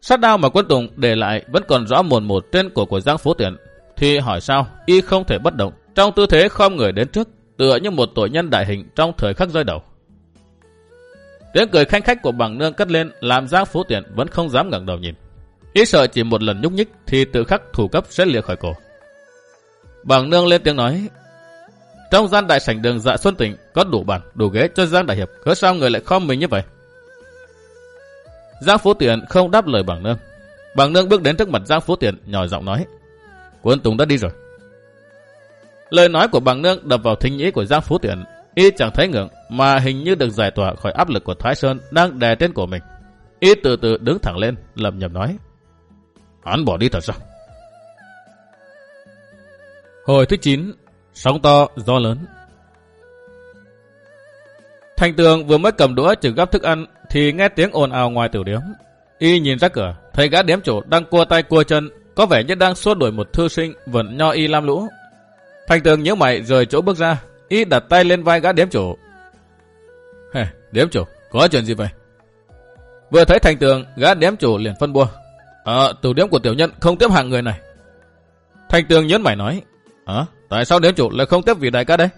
Sát đao mà quân Tùng để lại vẫn còn rõ mồn một trên cổ của Giang Phú Tiện, thì hỏi sao y không thể bất động trong tư thế khom người đến trước, tựa như một tội nhân đại hình trong thời khắc rơi đầu. Tiếng cười khanh khách của bằng nương cất lên làm Giang Phú Tiện vẫn không dám ngẩng đầu nhìn. Y sợ chỉ một lần nhúc nhích thì tự khắc thủ cấp sẽ lìa khỏi cổ. Bằng nương lên tiếng nói, trong gian đại sảnh đường dạ Xuân Tỉnh có đủ bàn, đủ ghế cho Giang Đại Hiệp. Cớ sao người lại khom mình như vậy? Giang Phú Tiện không đáp lời bằng nương. Bằng nương bước đến trước mặt Giang Phú Tiện nhỏ giọng nói. Quân Tùng đã đi rồi. Lời nói của bằng nương đập vào thính nhĩ của Giang Phú Tiện. Y chẳng thấy ngượng mà hình như được giải tỏa khỏi áp lực của Thái Sơn đang đè trên cổ mình. Y từ từ đứng thẳng lên, lầm nhầm nói. Hắn bỏ đi thật sao? Hồi thứ 9, sóng to, gió lớn. Thành tường vừa mới cầm đũa chừng gắp thức ăn thì nghe tiếng ồn ào ngoài tiểu điếm. Y nhìn ra cửa, thấy gã điếm chủ đang cua tay cua chân, có vẻ như đang xua đuổi một thư sinh vẫn nho y lam lũ. Thành tường nhớ mày rời chỗ bước ra, y đặt tay lên vai gã điếm chủ. Hề, điếm chủ, có chuyện gì vậy? Vừa thấy thành tường, gã điếm chủ liền phân bua. Ờ, tủ điếm của tiểu nhân không tiếp hàng người này. Thành tường nhớ mày nói. Hả? Tại sao đếm chủ lại không tiếp vị đại ca đây?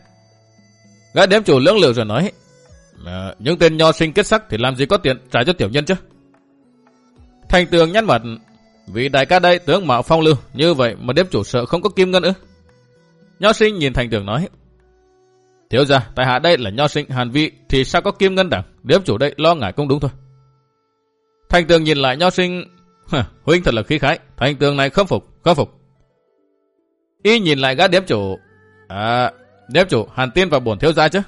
Gã đếm chủ lưỡng lự rồi nói. À, những tên nho sinh kết sắc thì làm gì có tiền trả cho tiểu nhân chứ? Thành tường nhăn mặt. Vị đại ca đây tướng mạo phong lưu, như vậy mà đếm chủ sợ không có kim ngân ư? Nho sinh nhìn thành tường nói. Thiếu ra, tại hạ đây là nho sinh hàn vị thì sao có kim ngân đẳng, Đếm chủ đây lo ngại cũng đúng thôi. Thành tường nhìn lại nho sinh, huynh thật là khí khái, thành tường này không phục, không phục. Y nhìn lại gã điếm chủ, à, điếm chủ hàn tiên và bổn thiếu gia chứ.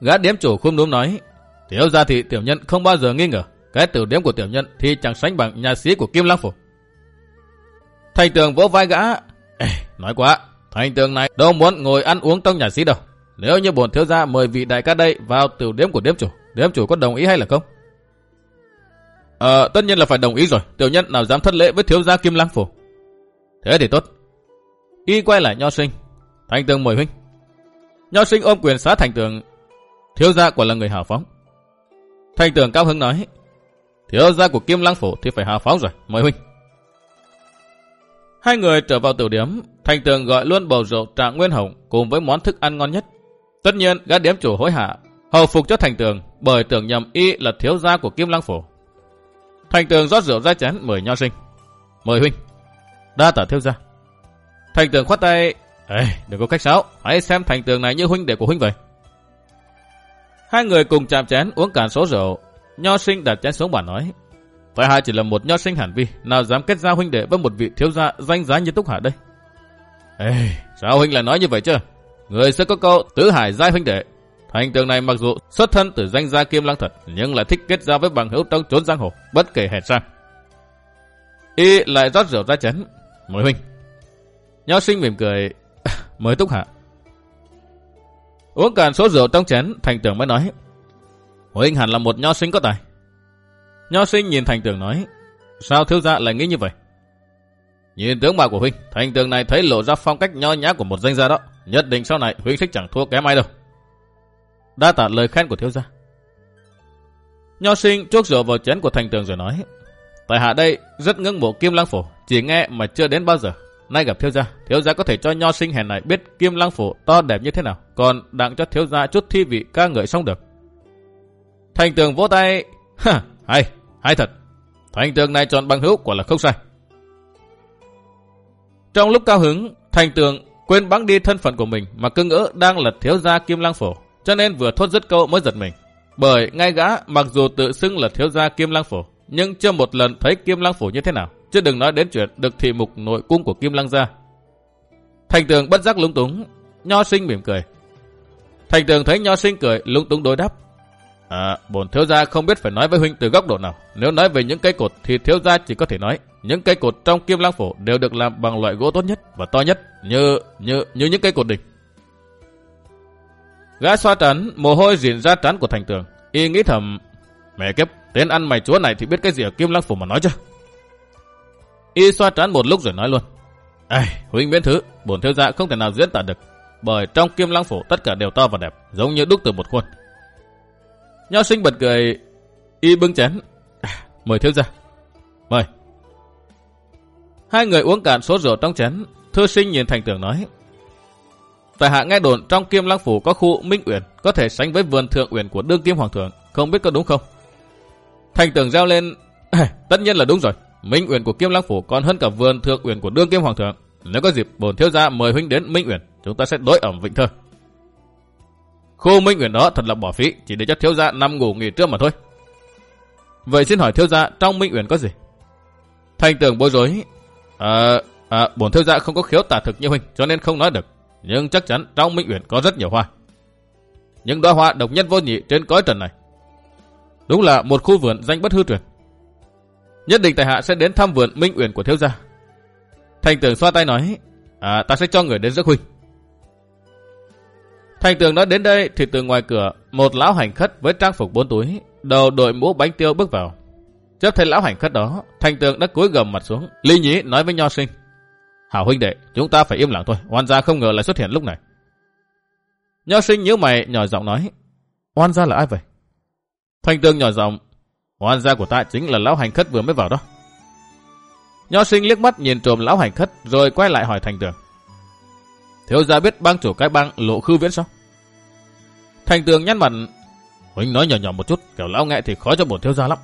Gã điếm chủ không đúng nói, thiếu gia thì tiểu nhân không bao giờ nghi ngờ, cái tiểu điếm của tiểu nhân thì chẳng sánh bằng nhà sĩ của Kim Lăng Phủ. Thành tường vỗ vai gã, Ê, nói quá, thành tường này đâu muốn ngồi ăn uống trong nhà sĩ đâu. Nếu như bổn thiếu gia mời vị đại ca đây vào tiểu điếm của điếm chủ, điếm chủ có đồng ý hay là không? Ờ, tất nhiên là phải đồng ý rồi. Tiểu nhân nào dám thất lễ với thiếu gia Kim Lăng Phủ. Thế thì tốt. Y quay lại nho sinh. Thành tường mời huynh. Nho sinh ôm quyền xá thành tường. Thiếu gia quả là người hào phóng. Thành tường cao hứng nói. Thiếu gia của Kim Lăng Phủ thì phải hào phóng rồi. Mời huynh. Hai người trở vào tiểu điểm. Thành tường gọi luôn bầu rượu trạng nguyên hồng cùng với món thức ăn ngon nhất. Tất nhiên, gã điểm chủ hối hạ, hầu phục cho thành tường bởi tưởng nhầm y là thiếu gia của Kim Lăng Phủ. Thành tường rót rượu ra chén mời nho sinh. Mời huynh. Đa tả thiếu gia. Thành tường khoát tay. Ê, đừng có cách sáo. Hãy xem thành tường này như huynh đệ của huynh vậy. Hai người cùng chạm chén uống cạn số rượu. Nho sinh đặt chén xuống bàn nói. Tại hạ chỉ là một nho sinh hẳn vi. Nào dám kết giao huynh đệ với một vị thiếu gia danh giá như Túc Hạ đây. Ê, sao huynh lại nói như vậy chứ? Người sẽ có câu tứ hải giai huynh đệ. Thành tường này mặc dù xuất thân từ danh gia kim lăng thật, nhưng lại thích kết giao với bằng hữu trong trốn giang hồ, bất kể hèn sang. Y lại rót rượu ra chén. Mời huynh. Nho sinh mỉm cười. Mời túc hạ. Uống cạn số rượu trong chén, thành tường mới nói. Huynh hẳn là một nho sinh có tài. Nho sinh nhìn thành tường nói. Sao thiếu gia lại nghĩ như vậy? Nhìn tướng mạo của huynh, thành tường này thấy lộ ra phong cách nho nhã của một danh gia đó. Nhất định sau này huynh sẽ chẳng thua kém ai đâu. Đa tạ lời khen của thiếu gia. Nho sinh chuốc rượu vào chén của thành tường rồi nói. Tại hạ đây rất ngưỡng mộ Kim Lăng phổ chỉ nghe mà chưa đến bao giờ. Nay gặp thiếu gia, thiếu gia có thể cho nho sinh hèn này biết Kim Lăng Phủ to đẹp như thế nào, còn đặng cho thiếu gia chút thi vị ca ngợi xong được. Thành tường vỗ tay, ha, hay, hay thật. Thành tường này chọn bằng hữu quả là không sai. Trong lúc cao hứng, thành tường quên bắn đi thân phận của mình mà cứ ngỡ đang là thiếu gia Kim Lăng Phủ cho nên vừa thốt dứt câu mới giật mình. Bởi ngay gã mặc dù tự xưng là thiếu gia Kim Lăng Phủ, nhưng chưa một lần thấy Kim Lăng Phủ như thế nào, chứ đừng nói đến chuyện được thị mục nội cung của Kim Lăng ra Thành tường bất giác lúng túng, nho sinh mỉm cười. Thành tường thấy nho sinh cười, lúng túng đối đáp. À, bổn thiếu gia không biết phải nói với huynh từ góc độ nào. Nếu nói về những cây cột thì thiếu gia chỉ có thể nói những cây cột trong Kim Lăng Phủ đều được làm bằng loại gỗ tốt nhất và to nhất, như như như những cây cột đỉnh. Gã xoa trán, mồ hôi dịn ra trán của thành tường. Y nghĩ thầm, mẹ kiếp, tên ăn mày chúa này thì biết cái gì ở Kim Lăng Phủ mà nói chứ. Y xoa trán một lúc rồi nói luôn. Ê, huynh miễn thứ, bổn thiếu gia không thể nào diễn tả được. Bởi trong Kim Lăng Phủ tất cả đều to và đẹp, giống như đúc từ một khuôn. Nho sinh bật cười, y bưng chén. À, mời thiếu gia. Mời. Hai người uống cạn số rượu trong chén, thư sinh nhìn thành tường nói. Tại hạ nghe đồn trong Kim Lăng phủ có khu Minh Uyển, có thể sánh với vườn thượng uyển của đương kim hoàng thượng, không biết có đúng không? Thành tường reo lên, tất nhiên là đúng rồi. Minh Uyển của Kim Lăng phủ còn hơn cả vườn thượng uyển của đương kim hoàng thượng. Nếu có dịp bổn thiếu gia mời huynh đến Minh Uyển, chúng ta sẽ đối ẩm Vịnh Thơ. Khu Minh Uyển đó thật là bỏ phí, chỉ để cho thiếu gia nằm ngủ nghỉ trưa mà thôi. Vậy xin hỏi thiếu gia trong Minh Uyển có gì? Thành tường bối rối, à, à, bổn thiếu gia không có khiếu tả thực như huynh, cho nên không nói được nhưng chắc chắn trong Minh Uyển có rất nhiều hoa. Những đóa hoa độc nhất vô nhị trên cõi trần này. Đúng là một khu vườn danh bất hư truyền. Nhất định tại hạ sẽ đến thăm vườn Minh Uyển của thiếu gia. Thành tường xoa tay nói, à, ta sẽ cho người đến rước huynh. Thành tường nói đến đây thì từ ngoài cửa, một lão hành khất với trang phục bốn túi, đầu đội mũ bánh tiêu bước vào. Chấp thấy lão hành khất đó, thành tường đã cúi gầm mặt xuống, ly nhí nói với nho sinh. Hảo huynh đệ, chúng ta phải im lặng thôi, oan gia không ngờ lại xuất hiện lúc này. Nho sinh nhíu mày nhỏ giọng nói, oan gia là ai vậy? Thành tường nhỏ giọng, Hoàn gia của ta chính là lão hành khất vừa mới vào đó. Nho sinh liếc mắt nhìn trộm lão hành khất rồi quay lại hỏi thành tường. Thiếu gia biết bang chủ cái bang lộ khư viễn sao? Thành tường nhăn mặt, huynh nói nhỏ nhỏ một chút, kẻo lão nghe thì khó cho bổn thiếu gia lắm.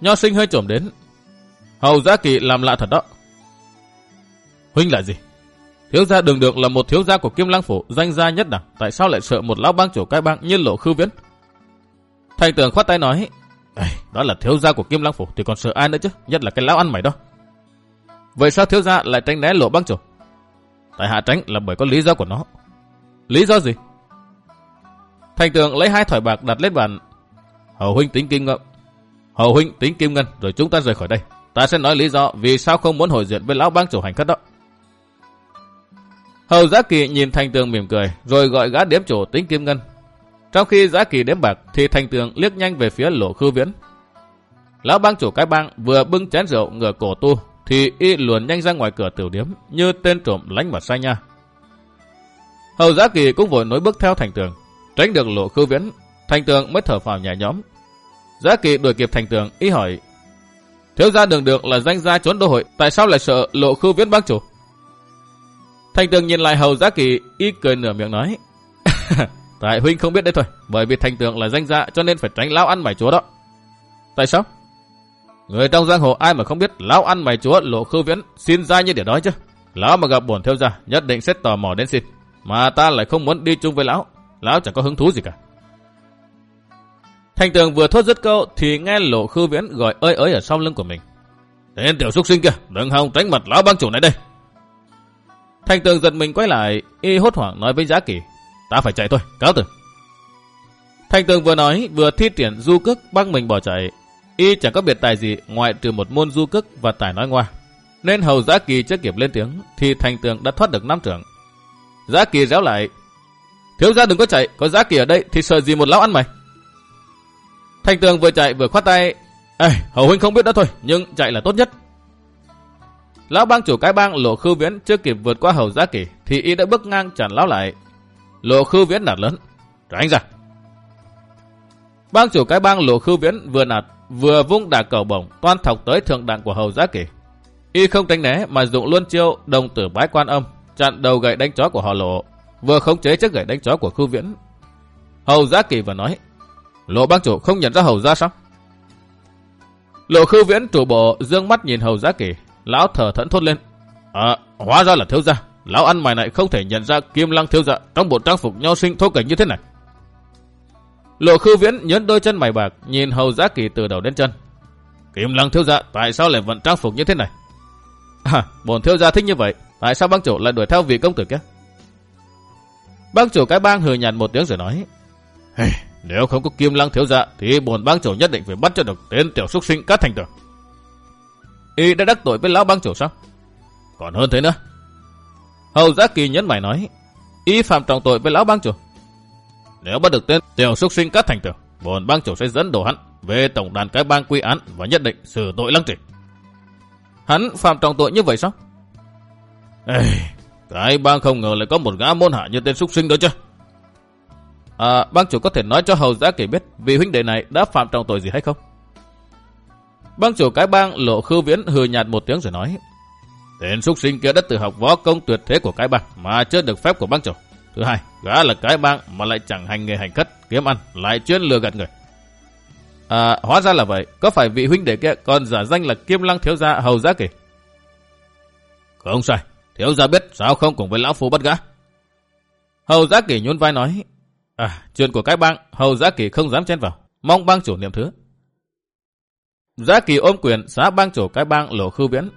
Nho sinh hơi trộm đến, hầu giá kỳ làm lạ thật đó. Huynh là gì? Thiếu gia đường đường là một thiếu gia của Kim Lăng Phủ, danh gia nhất đẳng, tại sao lại sợ một lão bang chủ cái bang như lộ khư viễn? Thành tường khoát tay nói, đó là thiếu gia của Kim Lăng Phủ thì còn sợ ai nữa chứ, nhất là cái lão ăn mày đó. Vậy sao thiếu gia lại tránh né lộ bang chủ? Tại hạ tránh là bởi có lý do của nó. Lý do gì? Thành tường lấy hai thỏi bạc đặt lên bàn. Hầu huynh tính kim ngậm. Hầu huynh tính kim ngân rồi chúng ta rời khỏi đây. Ta sẽ nói lý do vì sao không muốn hội diện với lão bang chủ hành khất đó. Hầu Giá Kỳ nhìn Thành Tường mỉm cười, rồi gọi gã đếm chủ tính kim ngân. Trong khi Giá Kỳ đếm bạc, thì Thành Tường liếc nhanh về phía lỗ khư viễn. Lão bang chủ cái bang vừa bưng chén rượu ngửa cổ tu, thì y luồn nhanh ra ngoài cửa tiểu điếm như tên trộm lánh vào sai nha. Hầu Giá Kỳ cũng vội nối bước theo Thành Tường, tránh được lộ khư viễn, Thành Tường mới thở phào nhẹ nhóm Giá Kỳ đuổi kịp Thành Tường, ý hỏi, thiếu gia đường đường là danh gia trốn đô hội, tại sao lại sợ lộ khư viễn bang chủ? Thành tường nhìn lại hầu giá kỳ, y cười nửa miệng nói. Tại huynh không biết đấy thôi, bởi vì thành tường là danh gia cho nên phải tránh lão ăn mày chúa đó. Tại sao? Người trong giang hồ ai mà không biết lão ăn mày chúa lộ khư viễn xin ra như để đói chứ. Lão mà gặp buồn theo ra nhất định sẽ tò mò đến xin. Mà ta lại không muốn đi chung với lão. Lão chẳng có hứng thú gì cả. Thành tường vừa thốt dứt câu thì nghe lộ khư viễn gọi ơi ơi ở sau lưng của mình. Tên tiểu xuất sinh kia, đừng hòng tránh mặt lão băng chủ này đây. Thành tường giật mình quay lại, y hốt hoảng nói với Giá Kỳ. Ta phải chạy thôi, cáo từ. Thành tường vừa nói, vừa thi triển du cước băng mình bỏ chạy. Y chẳng có biệt tài gì ngoại trừ một môn du cước và tài nói ngoa. Nên hầu Giá Kỳ chưa kịp lên tiếng, thì thành tường đã thoát được năm trưởng. Giá Kỳ réo lại. Thiếu gia đừng có chạy, có Giá Kỳ ở đây thì sợ gì một lão ăn mày. Thành tường vừa chạy vừa khoát tay. Ê, hầu huynh không biết đó thôi, nhưng chạy là tốt nhất. Lão bang chủ cái bang lộ khư viễn chưa kịp vượt qua hầu giá kỳ thì y đã bước ngang chặn lão lại. Lộ khư viễn nạt lớn. Tránh ra. Bang chủ cái bang lộ khư viễn vừa nạt vừa vung đà cầu bổng toan thọc tới thượng đạn của hầu giá kỳ. Y không tránh né mà dụng luôn chiêu đồng tử bái quan âm chặn đầu gậy đánh chó của họ lộ vừa khống chế chiếc gậy đánh chó của khư viễn. Hầu giá kỳ vừa nói lộ bang chủ không nhận ra hầu giá sao? Lộ khư viễn chủ bộ dương mắt nhìn hầu giá kỳ Lão thở thẫn thốt lên. À, hóa ra là thiếu gia. Lão ăn mày này không thể nhận ra kim lăng thiếu gia trong bộ trang phục nho sinh thô cảnh như thế này. Lộ khư viễn nhấn đôi chân mày bạc, nhìn hầu giá kỳ từ đầu đến chân. Kim lăng thiếu gia, tại sao lại vận trang phục như thế này? À, bổn thiếu gia thích như vậy, tại sao bang chủ lại đuổi theo vị công tử kia? Bang chủ cái bang hừ nhàn một tiếng rồi nói. Hey, nếu không có kim lăng thiếu gia, thì bổn bang chủ nhất định phải bắt cho được tên tiểu xuất sinh cát thành tường. Y đã đắc tội với lão bang chủ sao? Còn hơn thế nữa. Hầu Giá Kỳ nhấn mày nói, Y phạm trọng tội với lão bang chủ. Nếu bắt được tên tiểu xuất sinh cát thành tường, bọn bang chủ sẽ dẫn đổ hắn về tổng đàn cái bang quy án và nhất định xử tội lăng trịch. Hắn phạm trọng tội như vậy sao? Ê, cái bang không ngờ lại có một gã môn hạ như tên xuất sinh đó chứ. À, bang chủ có thể nói cho Hầu Giá Kỳ biết vị huynh đệ này đã phạm trọng tội gì hay không? Bang chủ cái bang lộ khư viễn hừ nhạt một tiếng rồi nói. Tên xuất sinh kia đã tự học võ công tuyệt thế của cái bang mà chưa được phép của bang chủ. Thứ hai, gã là cái bang mà lại chẳng hành nghề hành khất, kiếm ăn, lại chuyên lừa gạt người. À, hóa ra là vậy, có phải vị huynh đệ kia còn giả danh là Kim Lăng thiếu gia hầu giá kỳ? Không sai, thiếu gia biết sao không cùng với lão phu bắt gã. Hầu giá kỳ nhún vai nói, à, chuyện của cái bang, hầu giá kỳ không dám chen vào, mong bang chủ niệm thứ. Giá kỳ ôm quyền xã bang chủ cái bang lộ khư viễn.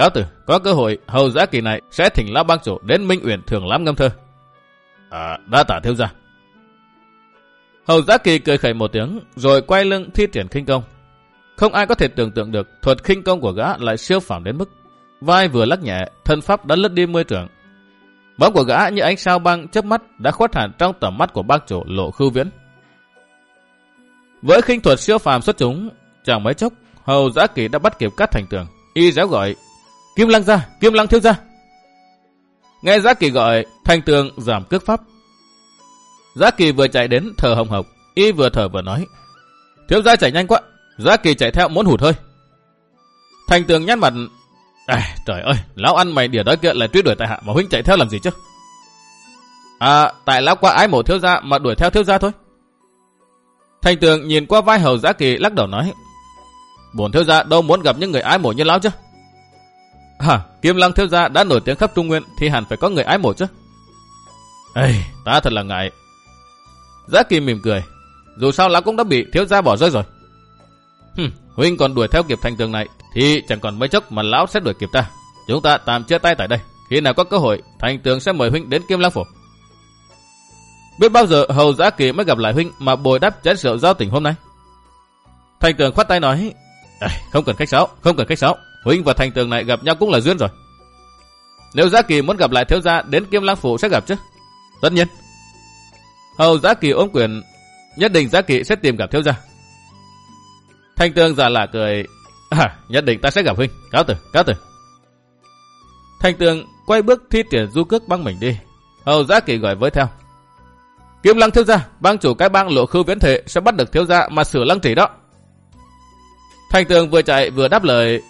Cáo tử, có cơ hội hầu giá kỳ này sẽ thỉnh lão bang chủ đến Minh Uyển thường lắm ngâm thơ. À, đã tả thiếu gia. Hầu Giá Kỳ cười khẩy một tiếng, rồi quay lưng thi triển khinh công. Không ai có thể tưởng tượng được thuật khinh công của gã lại siêu phàm đến mức. Vai vừa lắc nhẹ, thân pháp đã lướt đi mươi trưởng Bóng của gã như ánh sao băng chớp mắt đã khuất hẳn trong tầm mắt của bác chủ lộ khư viễn. Với khinh thuật siêu phàm xuất chúng, chẳng mấy chốc, hầu giã kỳ đã bắt kịp cắt thành tường. Y giáo gọi, kim lăng ra, kim lăng thiếu ra. Nghe Giá kỳ gọi, Thanh tường giảm cước pháp. Giá kỳ vừa chạy đến thở hồng hộc, y vừa thở vừa nói. Thiếu gia chạy nhanh quá, Giá kỳ chạy theo muốn hụt hơi. Thanh tường nhăn mặt, À, trời ơi, lão ăn mày đỉa đói kia lại truy đuổi tại hạ mà huynh chạy theo làm gì chứ? À, tại lão qua ái mộ thiếu gia mà đuổi theo thiếu gia thôi. Thanh tường nhìn qua vai hầu Giá kỳ lắc đầu nói. Bổn thiếu gia đâu muốn gặp những người ái mộ như lão chứ? À, Kim Lăng thiếu gia đã nổi tiếng khắp Trung Nguyên thì hẳn phải có người ái mộ chứ. Ê, ta thật là ngại. Giã kỳ mỉm cười. Dù sao lão cũng đã bị thiếu gia bỏ rơi rồi. Hừm, huynh còn đuổi theo kịp thành tường này thì chẳng còn mấy chốc mà lão sẽ đuổi kịp ta. Chúng ta tạm chia tay tại đây. Khi nào có cơ hội, thành tường sẽ mời huynh đến Kim Lăng Phủ. Biết bao giờ hầu giã kỳ mới gặp lại huynh mà bồi đắp chén rượu giao tình hôm nay. Thành tường khoát tay nói, không cần khách sáo, không cần khách sáo. Huynh và thành tường này gặp nhau cũng là duyên rồi. Nếu Giá kỳ muốn gặp lại thiếu gia đến Kim Lăng Phủ sẽ gặp chứ? Tất nhiên. Hầu Giá kỳ ôm quyền, nhất định Giá kỳ sẽ tìm gặp thiếu gia. Thanh tường giả lạ cười, À, nhất định ta sẽ gặp huynh. Cáo tử, cáo tử. Thanh tường quay bước thi triển du cước băng mình đi. Hầu giá kỳ gọi với theo. Kiếm lăng thiếu gia, bang chủ cái bang lộ khư viễn thể sẽ bắt được thiếu gia mà sửa lăng trì đó. Thanh tường vừa chạy vừa đáp lời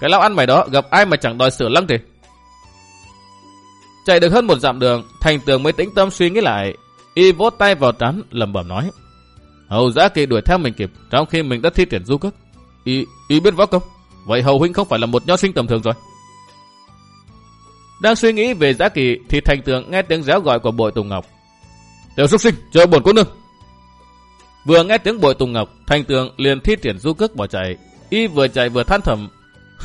cái lão ăn mày đó gặp ai mà chẳng đòi sửa lăng thì Chạy được hơn một dặm đường, thành tường mới tĩnh tâm suy nghĩ lại. Y vỗ tay vào trán, lầm bẩm nói. Hầu giá kỳ đuổi theo mình kịp, trong khi mình đã thi triển du cước. Y, y biết võ công. Vậy hầu huynh không phải là một nho sinh tầm thường rồi. Đang suy nghĩ về giá kỳ thì thành tường nghe tiếng réo gọi của bội Tùng Ngọc. Tiểu xuất sinh, chờ bổn cô nương. Vừa nghe tiếng bội Tùng Ngọc, thành tường liền thi triển du cước bỏ chạy. Y vừa chạy vừa than thầm.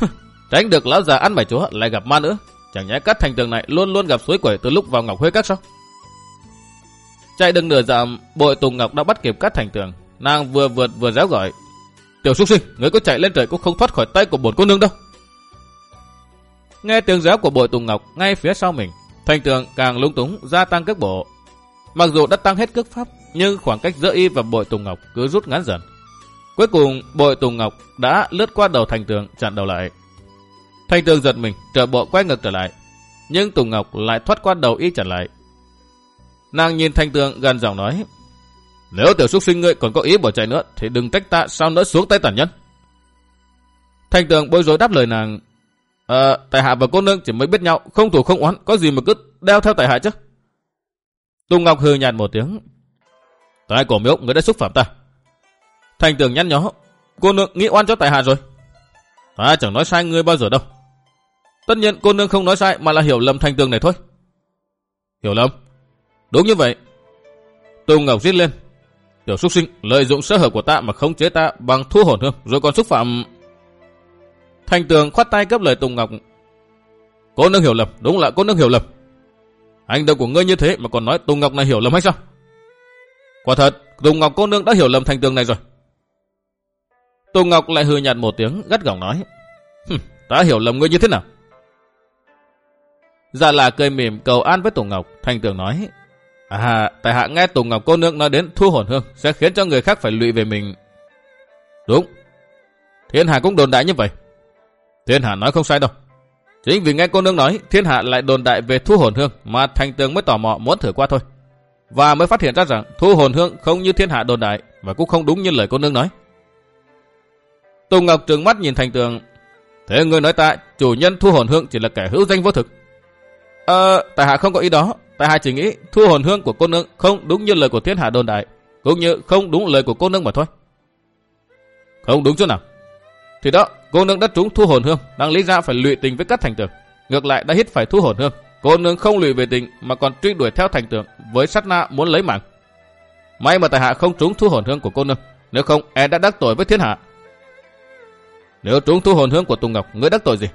Tránh được lão già ăn mày chúa lại gặp ma nữa. Chẳng nhẽ cắt thành tường này luôn luôn gặp suối quẩy từ lúc vào Ngọc Huế Các sao? Chạy đừng nửa dặm, bội Tùng Ngọc đã bắt kịp cắt thành tường. Nàng vừa vượt vừa réo gọi. Tiểu xuất sinh, người có chạy lên trời cũng không thoát khỏi tay của bổn cô nương đâu. Nghe tiếng réo của bội Tùng Ngọc ngay phía sau mình, thành tường càng lung túng gia tăng cước bộ. Mặc dù đã tăng hết cước pháp, nhưng khoảng cách giữa y và bội Tùng Ngọc cứ rút ngắn dần. Cuối cùng, bội Tùng Ngọc đã lướt qua đầu thành tường chặn đầu lại. Thành tường giật mình, trở bộ quay ngược trở lại. Nhưng Tùng Ngọc lại thoát qua đầu y chặn lại. Nàng nhìn thành tường gần giọng nói. Nếu tiểu xuất sinh ngươi còn có ý bỏ chạy nữa thì đừng trách ta sao nữa xuống tay tàn nhân. Thành tường bối rối đáp lời nàng. Ờ, tại hạ và cô nương chỉ mới biết nhau, không thủ không oán, có gì mà cứ đeo theo tại hạ chứ. Tùng Ngọc hừ nhạt một tiếng. Tại cổ miếu, người đã xúc phạm ta. Thành tường nhăn nhó. Cô nương nghĩ oan cho tại hạ rồi. Ta chẳng nói sai ngươi bao giờ đâu. Tất nhiên cô nương không nói sai mà là hiểu lầm thành tường này thôi. Hiểu lầm? Đúng như vậy. Tùng Ngọc giết lên. Tiểu xuất sinh lợi dụng sơ hở của ta mà không chế ta bằng thu hồn hương rồi còn xúc phạm. Thành tường khoát tay cấp lời Tùng Ngọc. Cô nương hiểu lầm, đúng là cô nương hiểu lầm. Hành động của ngươi như thế mà còn nói Tùng Ngọc này hiểu lầm hay sao? Quả thật, Tùng Ngọc cô nương đã hiểu lầm thành tường này rồi. Tùng Ngọc lại hừ nhạt một tiếng, gắt gỏng nói. ta hiểu lầm ngươi như thế nào? Dạ là cười mỉm cầu an với Tùng Ngọc, thành tường nói. À, tại hạ nghe Tùng Ngọc cô nương nói đến thu hồn hương sẽ khiến cho người khác phải lụy về mình. Đúng. Thiên Hạ cũng đồn đại như vậy. Thiên Hạ nói không sai đâu. Chính vì nghe cô nương nói, Thiên Hạ lại đồn đại về thu hồn hương mà thành tường mới tò mò muốn thử qua thôi. Và mới phát hiện ra rằng thu hồn hương không như Thiên Hạ đồn đại và cũng không đúng như lời cô nương nói. Tùng Ngọc trừng mắt nhìn thành tường. Thế người nói ta, chủ nhân thu hồn hương chỉ là kẻ hữu danh vô thực. Ờ, tại hạ không có ý đó. Tại hạ chỉ nghĩ thu hồn hương của cô nương không đúng như lời của thiên hạ đồn đại, cũng như không đúng lời của cô nương mà thôi. Không đúng chỗ nào? Thì đó, cô nương đã trúng thu hồn hương, đang lý ra phải lụy tình với các thành tường. Ngược lại đã hít phải thu hồn hương, cô nương không lụy về tình mà còn truy đuổi theo thành tường với sát na muốn lấy mạng. May mà tại hạ không trúng thu hồn hương của cô nương, nếu không e đã đắc tội với thiên hạ. Nếu trúng thu hồn hương của Tùng Ngọc, ngươi đắc tội gì?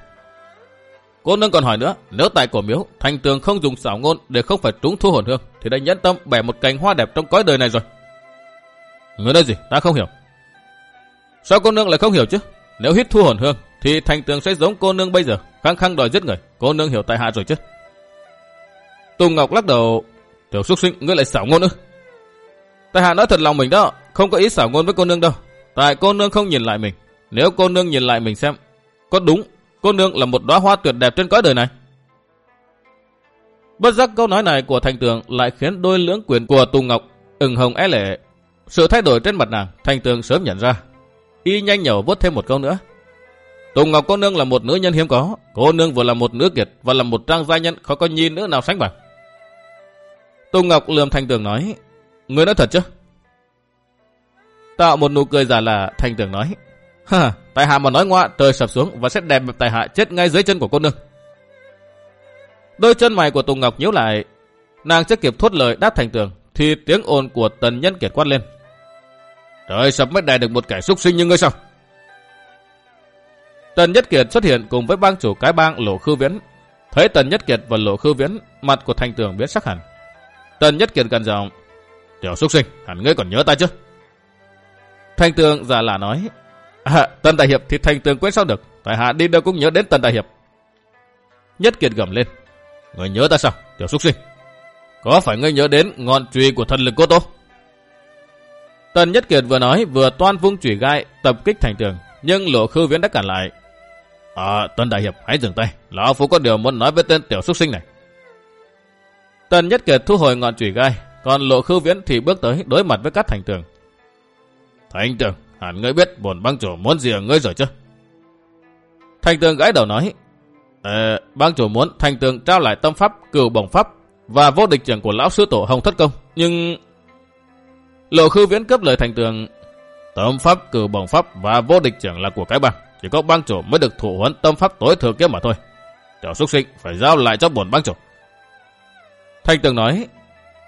Cô nương còn hỏi nữa, nếu tại cổ miếu, thành tường không dùng xảo ngôn để không phải trúng thu hồn hương, thì đã nhẫn tâm bẻ một cành hoa đẹp trong cõi đời này rồi. Người nói gì? Ta không hiểu. Sao cô nương lại không hiểu chứ? Nếu hít thu hồn hương, thì thành tường sẽ giống cô nương bây giờ, khăng khăng đòi giết người. Cô nương hiểu tại hạ rồi chứ? Tùng Ngọc lắc đầu, tiểu xuất sinh, ngươi lại xảo ngôn ư? Tại hạ nói thật lòng mình đó, không có ý xảo ngôn với cô nương đâu. Tại cô nương không nhìn lại mình. Nếu cô nương nhìn lại mình xem, có đúng cô nương là một đóa hoa tuyệt đẹp trên cõi đời này? Bất giác câu nói này của thành tường lại khiến đôi lưỡng quyền của Tùng Ngọc ửng hồng é lệ. Sự thay đổi trên mặt nàng, thành tường sớm nhận ra. Y nhanh nhẩu vốt thêm một câu nữa. Tùng Ngọc cô nương là một nữ nhân hiếm có. Cô nương vừa là một nữ kiệt và là một trang gia nhân khó có nhi nữ nào sánh bằng. Tùng Ngọc lườm thành tường nói. Người nói thật chứ? Tạo một nụ cười giả là thành tường nói. Hả, tại hạ mà nói ngoa trời sập xuống và sẽ đẹp tại hạ chết ngay dưới chân của cô nương. Đôi chân mày của Tùng Ngọc nhíu lại. Nàng chưa kịp thốt lời đáp thành tường thì tiếng ồn của tần nhân kiệt quát lên. Trời sập mới đè được một kẻ xúc sinh như ngươi sao? Tần Nhất Kiệt xuất hiện cùng với bang chủ cái bang Lộ Khư Viễn. Thấy Tần Nhất Kiệt và Lộ Khư Viễn, mặt của thành tường biến sắc hẳn. Tần Nhất Kiệt gần giọng, tiểu xúc sinh, hẳn ngươi còn nhớ ta chứ? Thành tường giả là nói, à, Tần Đại Hiệp thì thành tường quên sao được, tại hạ đi đâu cũng nhớ đến Tần Đại Hiệp. Nhất Kiệt gầm lên, người nhớ ta sao, tiểu xúc sinh? Có phải ngươi nhớ đến ngọn chùy của thần lực cô tô? Tần Nhất Kiệt vừa nói vừa toan vung chùy gai tập kích thành tường, nhưng Lộ Khư Viễn đã cản lại. À, Tần Đại Hiệp, hãy dừng tay. Lão Phú có điều muốn nói với tên tiểu xuất sinh này. Tần Nhất Kiệt thu hồi ngọn chùy gai, còn Lộ Khư Viễn thì bước tới đối mặt với các thành tường. Thành tường, hẳn ngươi biết bổn băng chủ muốn gì ở ngươi rồi chứ? Thành tường gãi đầu nói, Ờ, băng chủ muốn thành tường trao lại tâm pháp cửu bổng pháp và vô địch trưởng của lão sư tổ Hồng Thất Công, nhưng... Lộ Khư Viễn cấp lời thành tường, tâm pháp cửu bổng pháp và vô địch trưởng là của cái băng. Chỉ có bang chủ mới được thụ huấn tâm pháp tối thượng kia mà thôi. Tiểu xuất sinh phải giao lại cho bổn bang chủ. Thanh tường nói,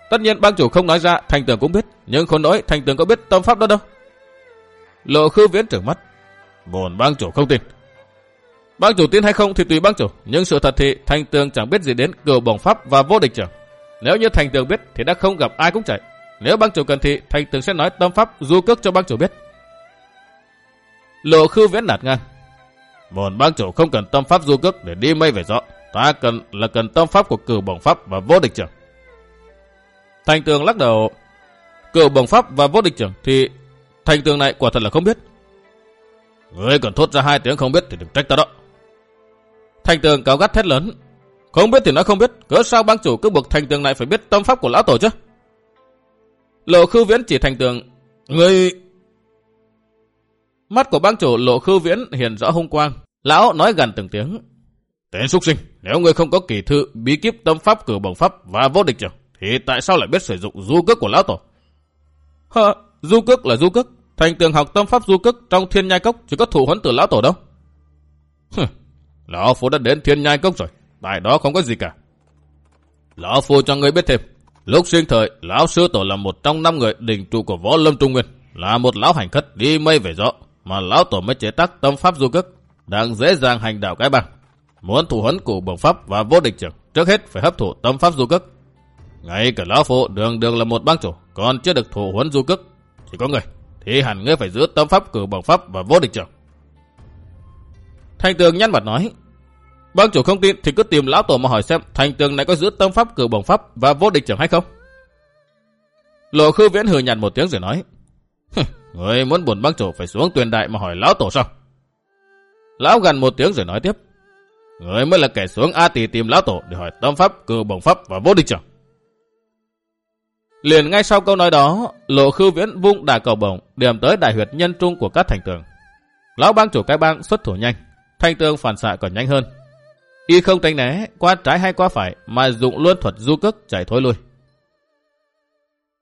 tất nhiên bang chủ không nói ra, thanh tường cũng biết, nhưng không nói thanh tường có biết tâm pháp đó đâu. Lộ khư viễn trưởng mắt, Bồn bang chủ không tin. Bang chủ tin hay không thì tùy bang chủ, nhưng sự thật thì thành tường chẳng biết gì đến cửu bổng pháp và vô địch trưởng. Nếu như thành tường biết thì đã không gặp ai cũng chạy. Nếu bang chủ cần thì thành tường sẽ nói tâm pháp du cước cho bang chủ biết. Lộ khư viễn nạt ngang. Bồn bang chủ không cần tâm pháp du cước để đi mây về rõ. Ta cần là cần tâm pháp của cửu bổng pháp và vô địch trưởng. Thành tường lắc đầu. Cửu bổng pháp và vô địch trưởng thì thành tường này quả thật là không biết. Ngươi còn thốt ra hai tiếng không biết thì đừng trách ta đó. Thành tường cáo gắt thét lớn. Không biết thì nói không biết. Cớ sao bang chủ cứ buộc thành tường này phải biết tâm pháp của lão tổ chứ? Lộ khư viễn chỉ thành tường. Ngươi Mắt của bang chủ lộ khư viễn hiện rõ hung quang. Lão nói gần từng tiếng. Tên xuất sinh, nếu ngươi không có kỳ thư, bí kíp tâm pháp cử bổng pháp và vô địch trường, thì tại sao lại biết sử dụng du cước của lão tổ? Hả, du cước là du cước. Thành tường học tâm pháp du cước trong thiên nhai cốc chỉ có thủ huấn từ lão tổ đâu. Hừ, lão phu đã đến thiên nhai cốc rồi, tại đó không có gì cả. Lão phu cho ngươi biết thêm, lúc sinh thời, lão sư tổ là một trong năm người đỉnh trụ của võ lâm trung nguyên, là một lão hành khất đi mây về gió, mà lão tổ mới chế tác tâm pháp du cước, đang dễ dàng hành đạo cái bằng. Muốn thủ huấn của bổng pháp và vô địch trưởng, trước hết phải hấp thụ tâm pháp du cước. Ngay cả lão phụ đường đường là một bang chủ, còn chưa được thủ huấn du cước thì có người, thì hẳn ngươi phải giữ tâm pháp cử bổng pháp và vô địch trưởng. Thành tường nhăn mặt nói, bang chủ không tin thì cứ tìm lão tổ mà hỏi xem thành tường này có giữ tâm pháp cử bổng pháp và vô địch trưởng hay không. Lộ khư viễn hừ nhạt một tiếng rồi nói, Người muốn buồn bác chủ phải xuống tuyền đại mà hỏi lão tổ sao? Lão gần một tiếng rồi nói tiếp. Người mới là kẻ xuống A tỷ tìm lão tổ để hỏi tâm pháp, cử bổng pháp và vô địch trưởng. Liền ngay sau câu nói đó, lộ khư viễn vung đà cầu bổng điểm tới đại huyệt nhân trung của các thành tường. Lão bang chủ cái bang xuất thủ nhanh, thành tường phản xạ còn nhanh hơn. Y không tránh né, qua trái hay qua phải mà dụng luôn thuật du cước chạy thối lui.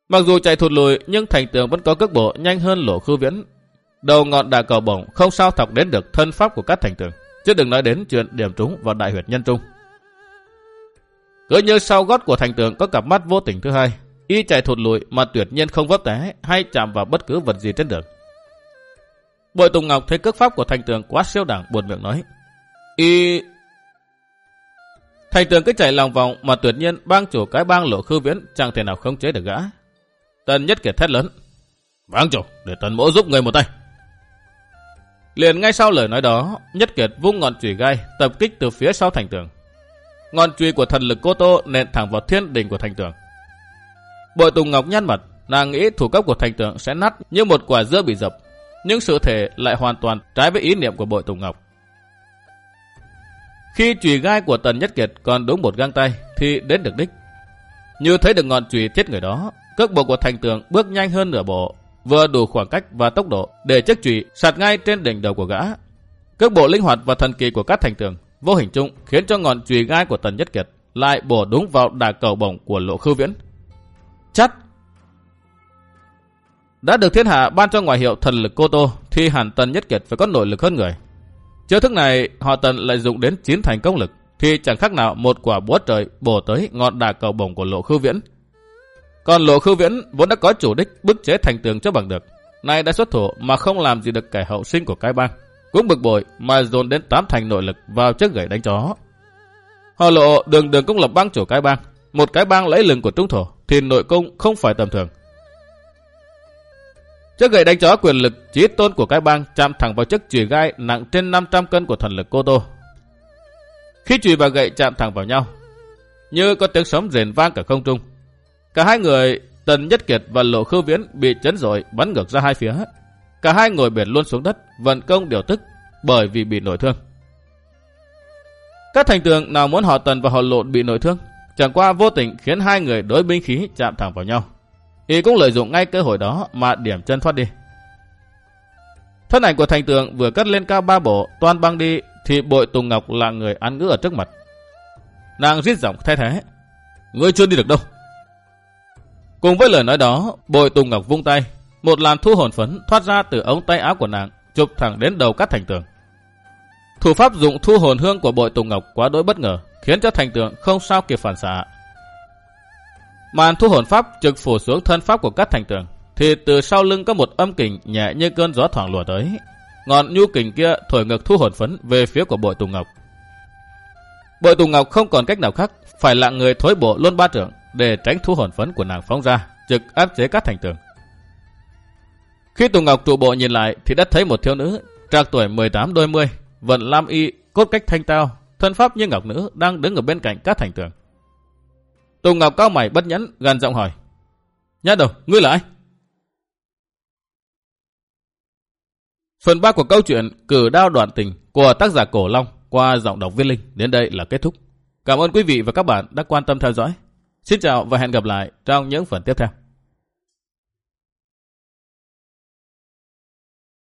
Mặc dù chạy thụt lùi nhưng thành tường vẫn có cước bộ nhanh hơn lỗ khư viễn. Đầu ngọn đà cầu bổng không sao thọc đến được thân pháp của các thành tường. Chứ đừng nói đến chuyện điểm trúng vào đại huyệt nhân trung. Cứ như sau gót của thành tường có cặp mắt vô tình thứ hai. Y chạy thụt lùi mà tuyệt nhiên không vấp té hay chạm vào bất cứ vật gì trên đường. Bội Tùng Ngọc thấy cước pháp của thành tường quá siêu đẳng buồn miệng nói. Y... Thành tường cứ chạy lòng vòng mà tuyệt nhiên bang chủ cái bang lộ khư viễn chẳng thể nào không chế được gã. Tần Nhất Kiệt thét lớn. Bang chủ, để tần mỗ giúp người một tay. Liền ngay sau lời nói đó, Nhất Kiệt vung ngọn chùy gai tập kích từ phía sau thành tường. Ngọn chùy của thần lực cô tô nện thẳng vào thiên đỉnh của thành tường. Bội Tùng Ngọc nhăn mặt, nàng nghĩ thủ cấp của thành tường sẽ nát như một quả dưa bị dập, nhưng sự thể lại hoàn toàn trái với ý niệm của Bội Tùng Ngọc. Khi chùy gai của Tần Nhất Kiệt còn đúng một găng tay thì đến được đích. Như thấy được ngọn chùy thiết người đó, cước bộ của thành tường bước nhanh hơn nửa bộ, vừa đủ khoảng cách và tốc độ để chiếc chùy sạt ngay trên đỉnh đầu của gã. Cước bộ linh hoạt và thần kỳ của các thành tường vô hình chung khiến cho ngọn chùy gai của Tần Nhất Kiệt lại bổ đúng vào đà cầu bổng của Lộ Khư Viễn. Chắt! Đã được thiên hạ ban cho ngoại hiệu thần lực cô tô, thì hẳn Tần Nhất Kiệt phải có nội lực hơn người. Chiêu thức này họ Tần lại dùng đến chín thành công lực, thì chẳng khác nào một quả búa trời bổ tới ngọn đà cầu bổng của Lộ Khư Viễn. Còn Lộ Khư Viễn vốn đã có chủ đích bức chế thành tường cho bằng được. Nay đã xuất thủ mà không làm gì được kẻ hậu sinh của cái bang. Cũng bực bội mà dồn đến tám thành nội lực vào chiếc gậy đánh chó. Họ lộ đường đường cũng lập bang chủ cái bang. Một cái bang lấy lừng của trung thổ thì nội công không phải tầm thường. Chiếc gậy đánh chó quyền lực chí tôn của cái bang chạm thẳng vào chiếc chùy gai nặng trên 500 cân của thần lực cô tô. Khi chùy và gậy chạm thẳng vào nhau, như có tiếng sấm rền vang cả không trung. Cả hai người, Tần Nhất Kiệt và Lộ Khư Viễn bị chấn rồi bắn ngược ra hai phía. Cả hai ngồi biển luôn xuống đất, vận công điều tức bởi vì bị nổi thương. Các thành tường nào muốn họ Tần và họ Lộn bị nổi thương, chẳng qua vô tình khiến hai người đối binh khí chạm thẳng vào nhau. Y cũng lợi dụng ngay cơ hội đó mà điểm chân thoát đi. Thân ảnh của thành tường vừa cất lên cao ba bộ, toàn băng đi, thì bội Tùng Ngọc là người ăn ngữ ở trước mặt. Nàng rít giọng thay thế. Ngươi chưa đi được đâu. Cùng với lời nói đó, bội Tùng Ngọc vung tay, một làn thu hồn phấn thoát ra từ ống tay áo của nàng, chụp thẳng đến đầu các thành tường. Thủ pháp dụng thu hồn hương của bội Tùng Ngọc quá đối bất ngờ, khiến cho thành tượng không sao kịp phản xạ. Màn thu hồn pháp trực phủ xuống thân pháp của các thành tượng, thì từ sau lưng có một âm kình nhẹ như cơn gió thoảng lùa tới. Ngọn nhu kình kia thổi ngược thu hồn phấn về phía của bội Tùng Ngọc. Bội Tùng Ngọc không còn cách nào khác, phải lặng người thối bộ luôn ba trưởng để tránh thu hồn phấn của nàng phóng ra, trực áp chế các thành tượng. Khi Tùng Ngọc trụ bộ nhìn lại thì đã thấy một thiếu nữ, trạc tuổi 18 đôi mươi, vận lam y, cốt cách thanh tao, thân pháp như ngọc nữ đang đứng ở bên cạnh các thành tường. Tùng Ngọc cao mày bất nhẫn, gần giọng hỏi. Nhát đầu, ngươi là ai? Phần 3 của câu chuyện Cử đao đoạn tình của tác giả Cổ Long qua giọng đọc viên linh đến đây là kết thúc. Cảm ơn quý vị và các bạn đã quan tâm theo dõi. Xin chào và hẹn gặp lại trong những phần tiếp theo.